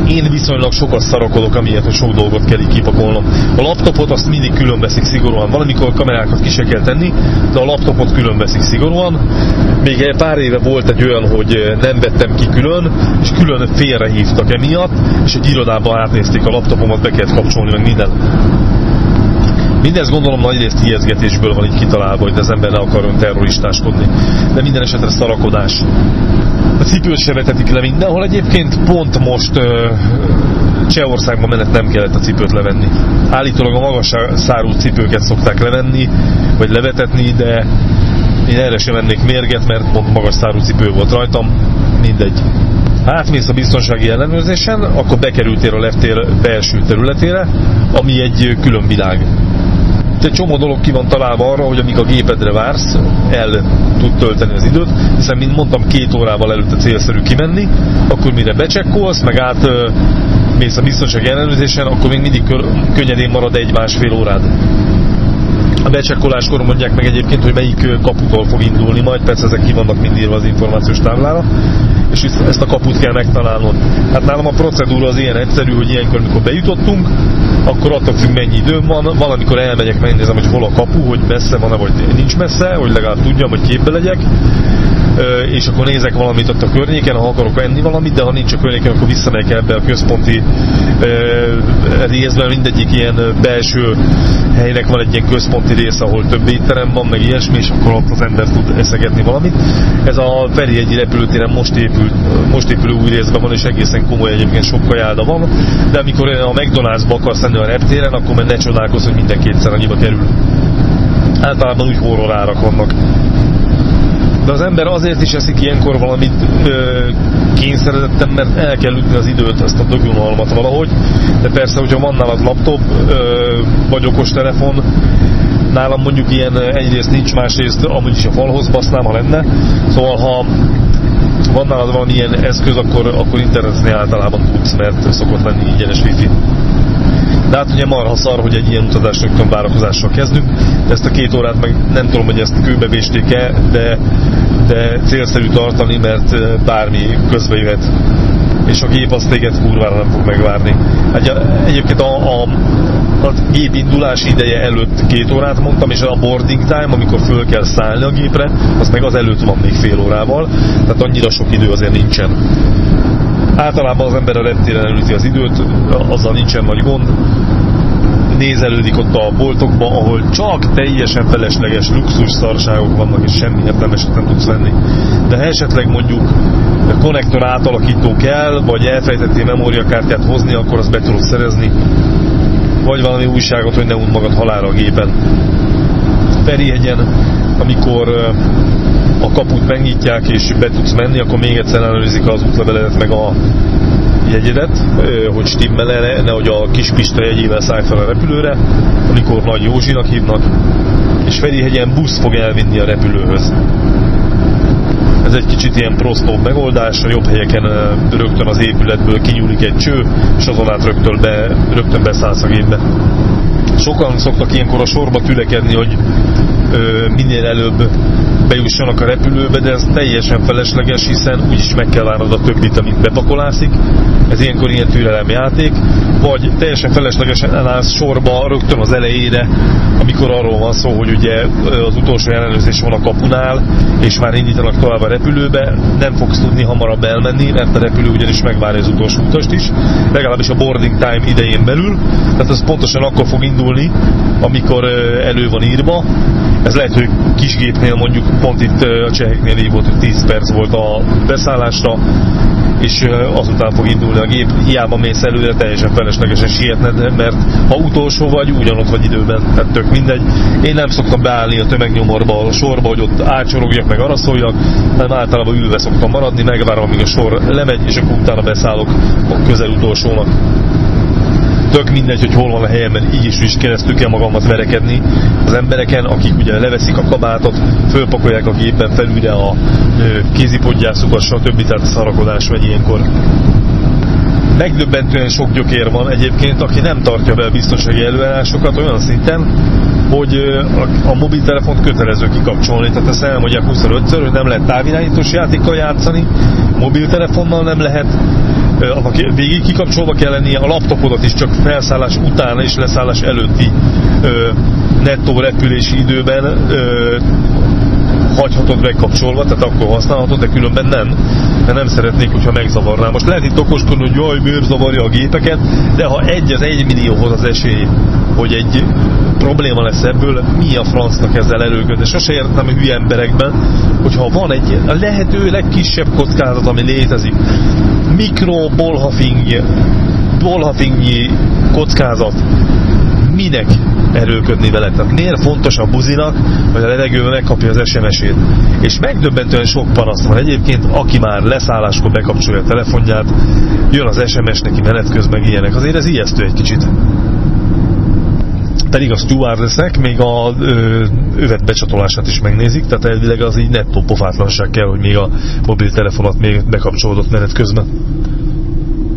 Én viszonylag sokat szarakodok, amiért, hogy sok dolgot kell így kipakolnom. A laptopot azt mindig külön veszik szigorúan. Valamikor kamerákat ki se kell tenni, de a laptopot külön szigorúan. Még pár éve volt egy olyan, hogy nem vettem ki külön, és külön félrehívtak emiatt, és egy irodában átnézték a laptopomat, be kellett kapcsolni, meg minden. Mindez gondolom nagy részt ijeszgetésből van így kitalálva, hogy az ember ne akarjon terroristáskodni. De minden esetre szarakodás. A cipőt se vetetik le mindenhol. Egyébként pont most uh, Csehországban menet nem kellett a cipőt levenni. Állítólag a magas szárú cipőket szokták levenni, vagy levetetni, de én erre sem mennék mérget, mert pont magas szárú cipő volt rajtam. Mindegy átmész a biztonsági ellenőrzésen, akkor bekerültél a leftér belső területére, ami egy külön világ egy csomó dolog ki van találva arra, hogy amíg a gépedre vársz, el tud tölteni az időt, hiszen, mint mondtam, két órával előtte célszerű kimenni, akkor mire becsekkolsz, meg át mész a biztonsági ellenőrzésen, akkor még mindig könnyedén marad egy-másfél órád. A becsekkoláskor mondják meg egyébként, hogy melyik kaputól fog indulni, majd. Persze ezek ki vannak mind írva az információs táblára, és ezt a kaput kell megtalálnod. Hát nálam a procedúra az ilyen egyszerű, hogy ilyenkor, amikor bejutottunk, akkor attól függ mennyi időm van, valamikor elmegyek, megnézem, hogy hol a kapu, hogy messze van-e, vagy nincs messze, hogy legalább tudjam, hogy képbe legyek, és akkor nézek valamit ott a környéken, ha akarok enni valamit, de ha nincs a környéken, akkor visszamegyek ebbe a központi részben, mindegyik ilyen belső helynek van egy ilyen központi rész, ahol több étterem van, meg ilyesmi, és akkor ott az ember tud eszegetni valamit. Ez a Ferihegyi repülőtéren most épült, most épülő új részben van, és egészen komoly egyébként sok kajálda van, de amikor a McDonald's-ba akarsz lenni a reptéren, akkor már ne csodálkozz, hogy minden kétszer annyiba kerül. Általában úgy horror árak vannak de az ember azért is eszik ilyenkor valamit ö, kényszerezettem, mert el kell ütni az időt, ezt a dögunalmat valahogy. De persze, hogyha van nálad laptop, ö, vagy okostelefon, nálam mondjuk ilyen egyrészt nincs, másrészt amúgy is a falhoz basznám, ha lenne. Szóval ha van nálad valamilyen eszköz, akkor, akkor internetezni általában tudsz, mert szokott lenni ingyenes wifi. De hát ugye marha szar, hogy egy ilyen utazást rögtön várakozással kezdünk. Ezt a két órát meg nem tudom, hogy ezt kőbevésték-e, de, de célszerű tartani, mert bármi közbe jöhet és a gép azt téged kurvára nem fog megvárni. Hát, egyébként a, a, a gép indulási ideje előtt két órát mondtam, és a boarding time, amikor föl kell szállni a gépre, az meg az előtt van még fél órával, tehát annyira sok idő azért nincsen. Általában az ember a reptéren elüti az időt, azzal nincsen nagy gond, nézelődik ott a boltokba, ahol csak teljesen felesleges luxus szarságok vannak, és semmi értelmeset nem tudsz venni. De ha esetleg mondjuk konnektor átalakító kell, vagy elfejtettél memóriakártyát hozni, akkor azt be tudod szerezni, vagy valami újságot, hogy ne und magad halára a gépen. Ferihegyen, amikor a kaput megnyitják és be tudsz menni, akkor még egyszer ellenőrizik az útleveledet meg a jegyedet, hogy stimmel -e, nehogy a kis Pista jegyével szállj fel a repülőre, amikor Nagy Józsinak hívnak, és Ferihegyen busz fog elvinni a repülőhöz. Ez egy kicsit ilyen prostóbb megoldás, a jobb helyeken rögtön az épületből kinyúlik egy cső, és azon át rögtön, be, rögtön beszállsz a gépbe. Sokan szoktak ilyenkor a sorba tülekedni, hogy ö, minél előbb bejussanak a repülőbe, de ez teljesen felesleges, hiszen úgyis meg kell várnod a többit, amit bepakolászik. Ez ilyenkor ilyen türelemjáték. Vagy teljesen feleslegesen elállsz sorba rögtön az elejére, amikor arról van szó, hogy ugye az utolsó ellenőrzés van a kapunál, és már indítanak tovább a repülőbe, nem fogsz tudni hamarabb elmenni, mert a repülő ugyanis megvárja az utolsó utast is, legalábbis a boarding time idején belül, tehát ez pontosan akkor fog indulni, amikor elő van írva. Ez lehet, hogy kisgépnél mondjuk pont itt a cseheknél így volt, hogy 10 perc volt a beszállásra, és azután fog indulni a gép. Hiába mész előre, teljesen feleslegesen sietned, mert ha utolsó vagy, ugyanott vagy időben, tehát tök mindegy. Én nem szoktam beállni a tömegnyomorba, a sorba, hogy ott átcsorogjak, meg araszoljak, hanem általában ülve szoktam maradni, megvárom, amíg a sor lemegy, és akkor utána beszállok a közel utolsónak tök mindegy, hogy hol van a helyem, mert így is, is keresztül kell magamat verekedni az embereken, akik ugye leveszik a kabátot, fölpakolják a gépen felülre a kézipodgyászukat, stb. Tehát a szarakodás vagy ilyenkor megdöbbentően sok gyökér van egyébként, aki nem tartja be a biztonsági előállásokat olyan szinten, hogy a, a mobiltelefont kötelező kikapcsolni. Tehát ezt elmondják 25-ször, hogy nem lehet távirányítós játékkal játszani, mobiltelefonnal nem lehet, annak végig kikapcsolva kell lennie, a laptopodat is csak felszállás után és leszállás előtti nettó repülési időben hagyhatod megkapcsolva, tehát akkor használhatod, de különben nem, mert nem szeretnék, hogyha megzavarná. Most lehet itt okoskodni, hogy jaj, miért zavarja a gépeket, de ha egy az egy millióhoz az esély, hogy egy probléma lesz ebből, mi a francnak ezzel? De sose értem a hülye emberekben, hogyha van egy a lehető legkisebb kockázat, ami létezik, mikro bolhafing, bolhafingnyi kockázat, minek erőködni vele. Tehát miért fontos a buzinak, hogy a levegőben megkapja az SMS-ét. És megdöbbentően sok panasz van egyébként, aki már leszálláskor bekapcsolja a telefonját, jön az SMS neki menet közben ilyenek. Azért ez ijesztő egy kicsit pedig a stewardessnek még a ö, övet becsatolását is megnézik, tehát elvileg az így nettó pofátlanság kell, hogy még a mobiltelefonat még bekapcsolódott menet közben.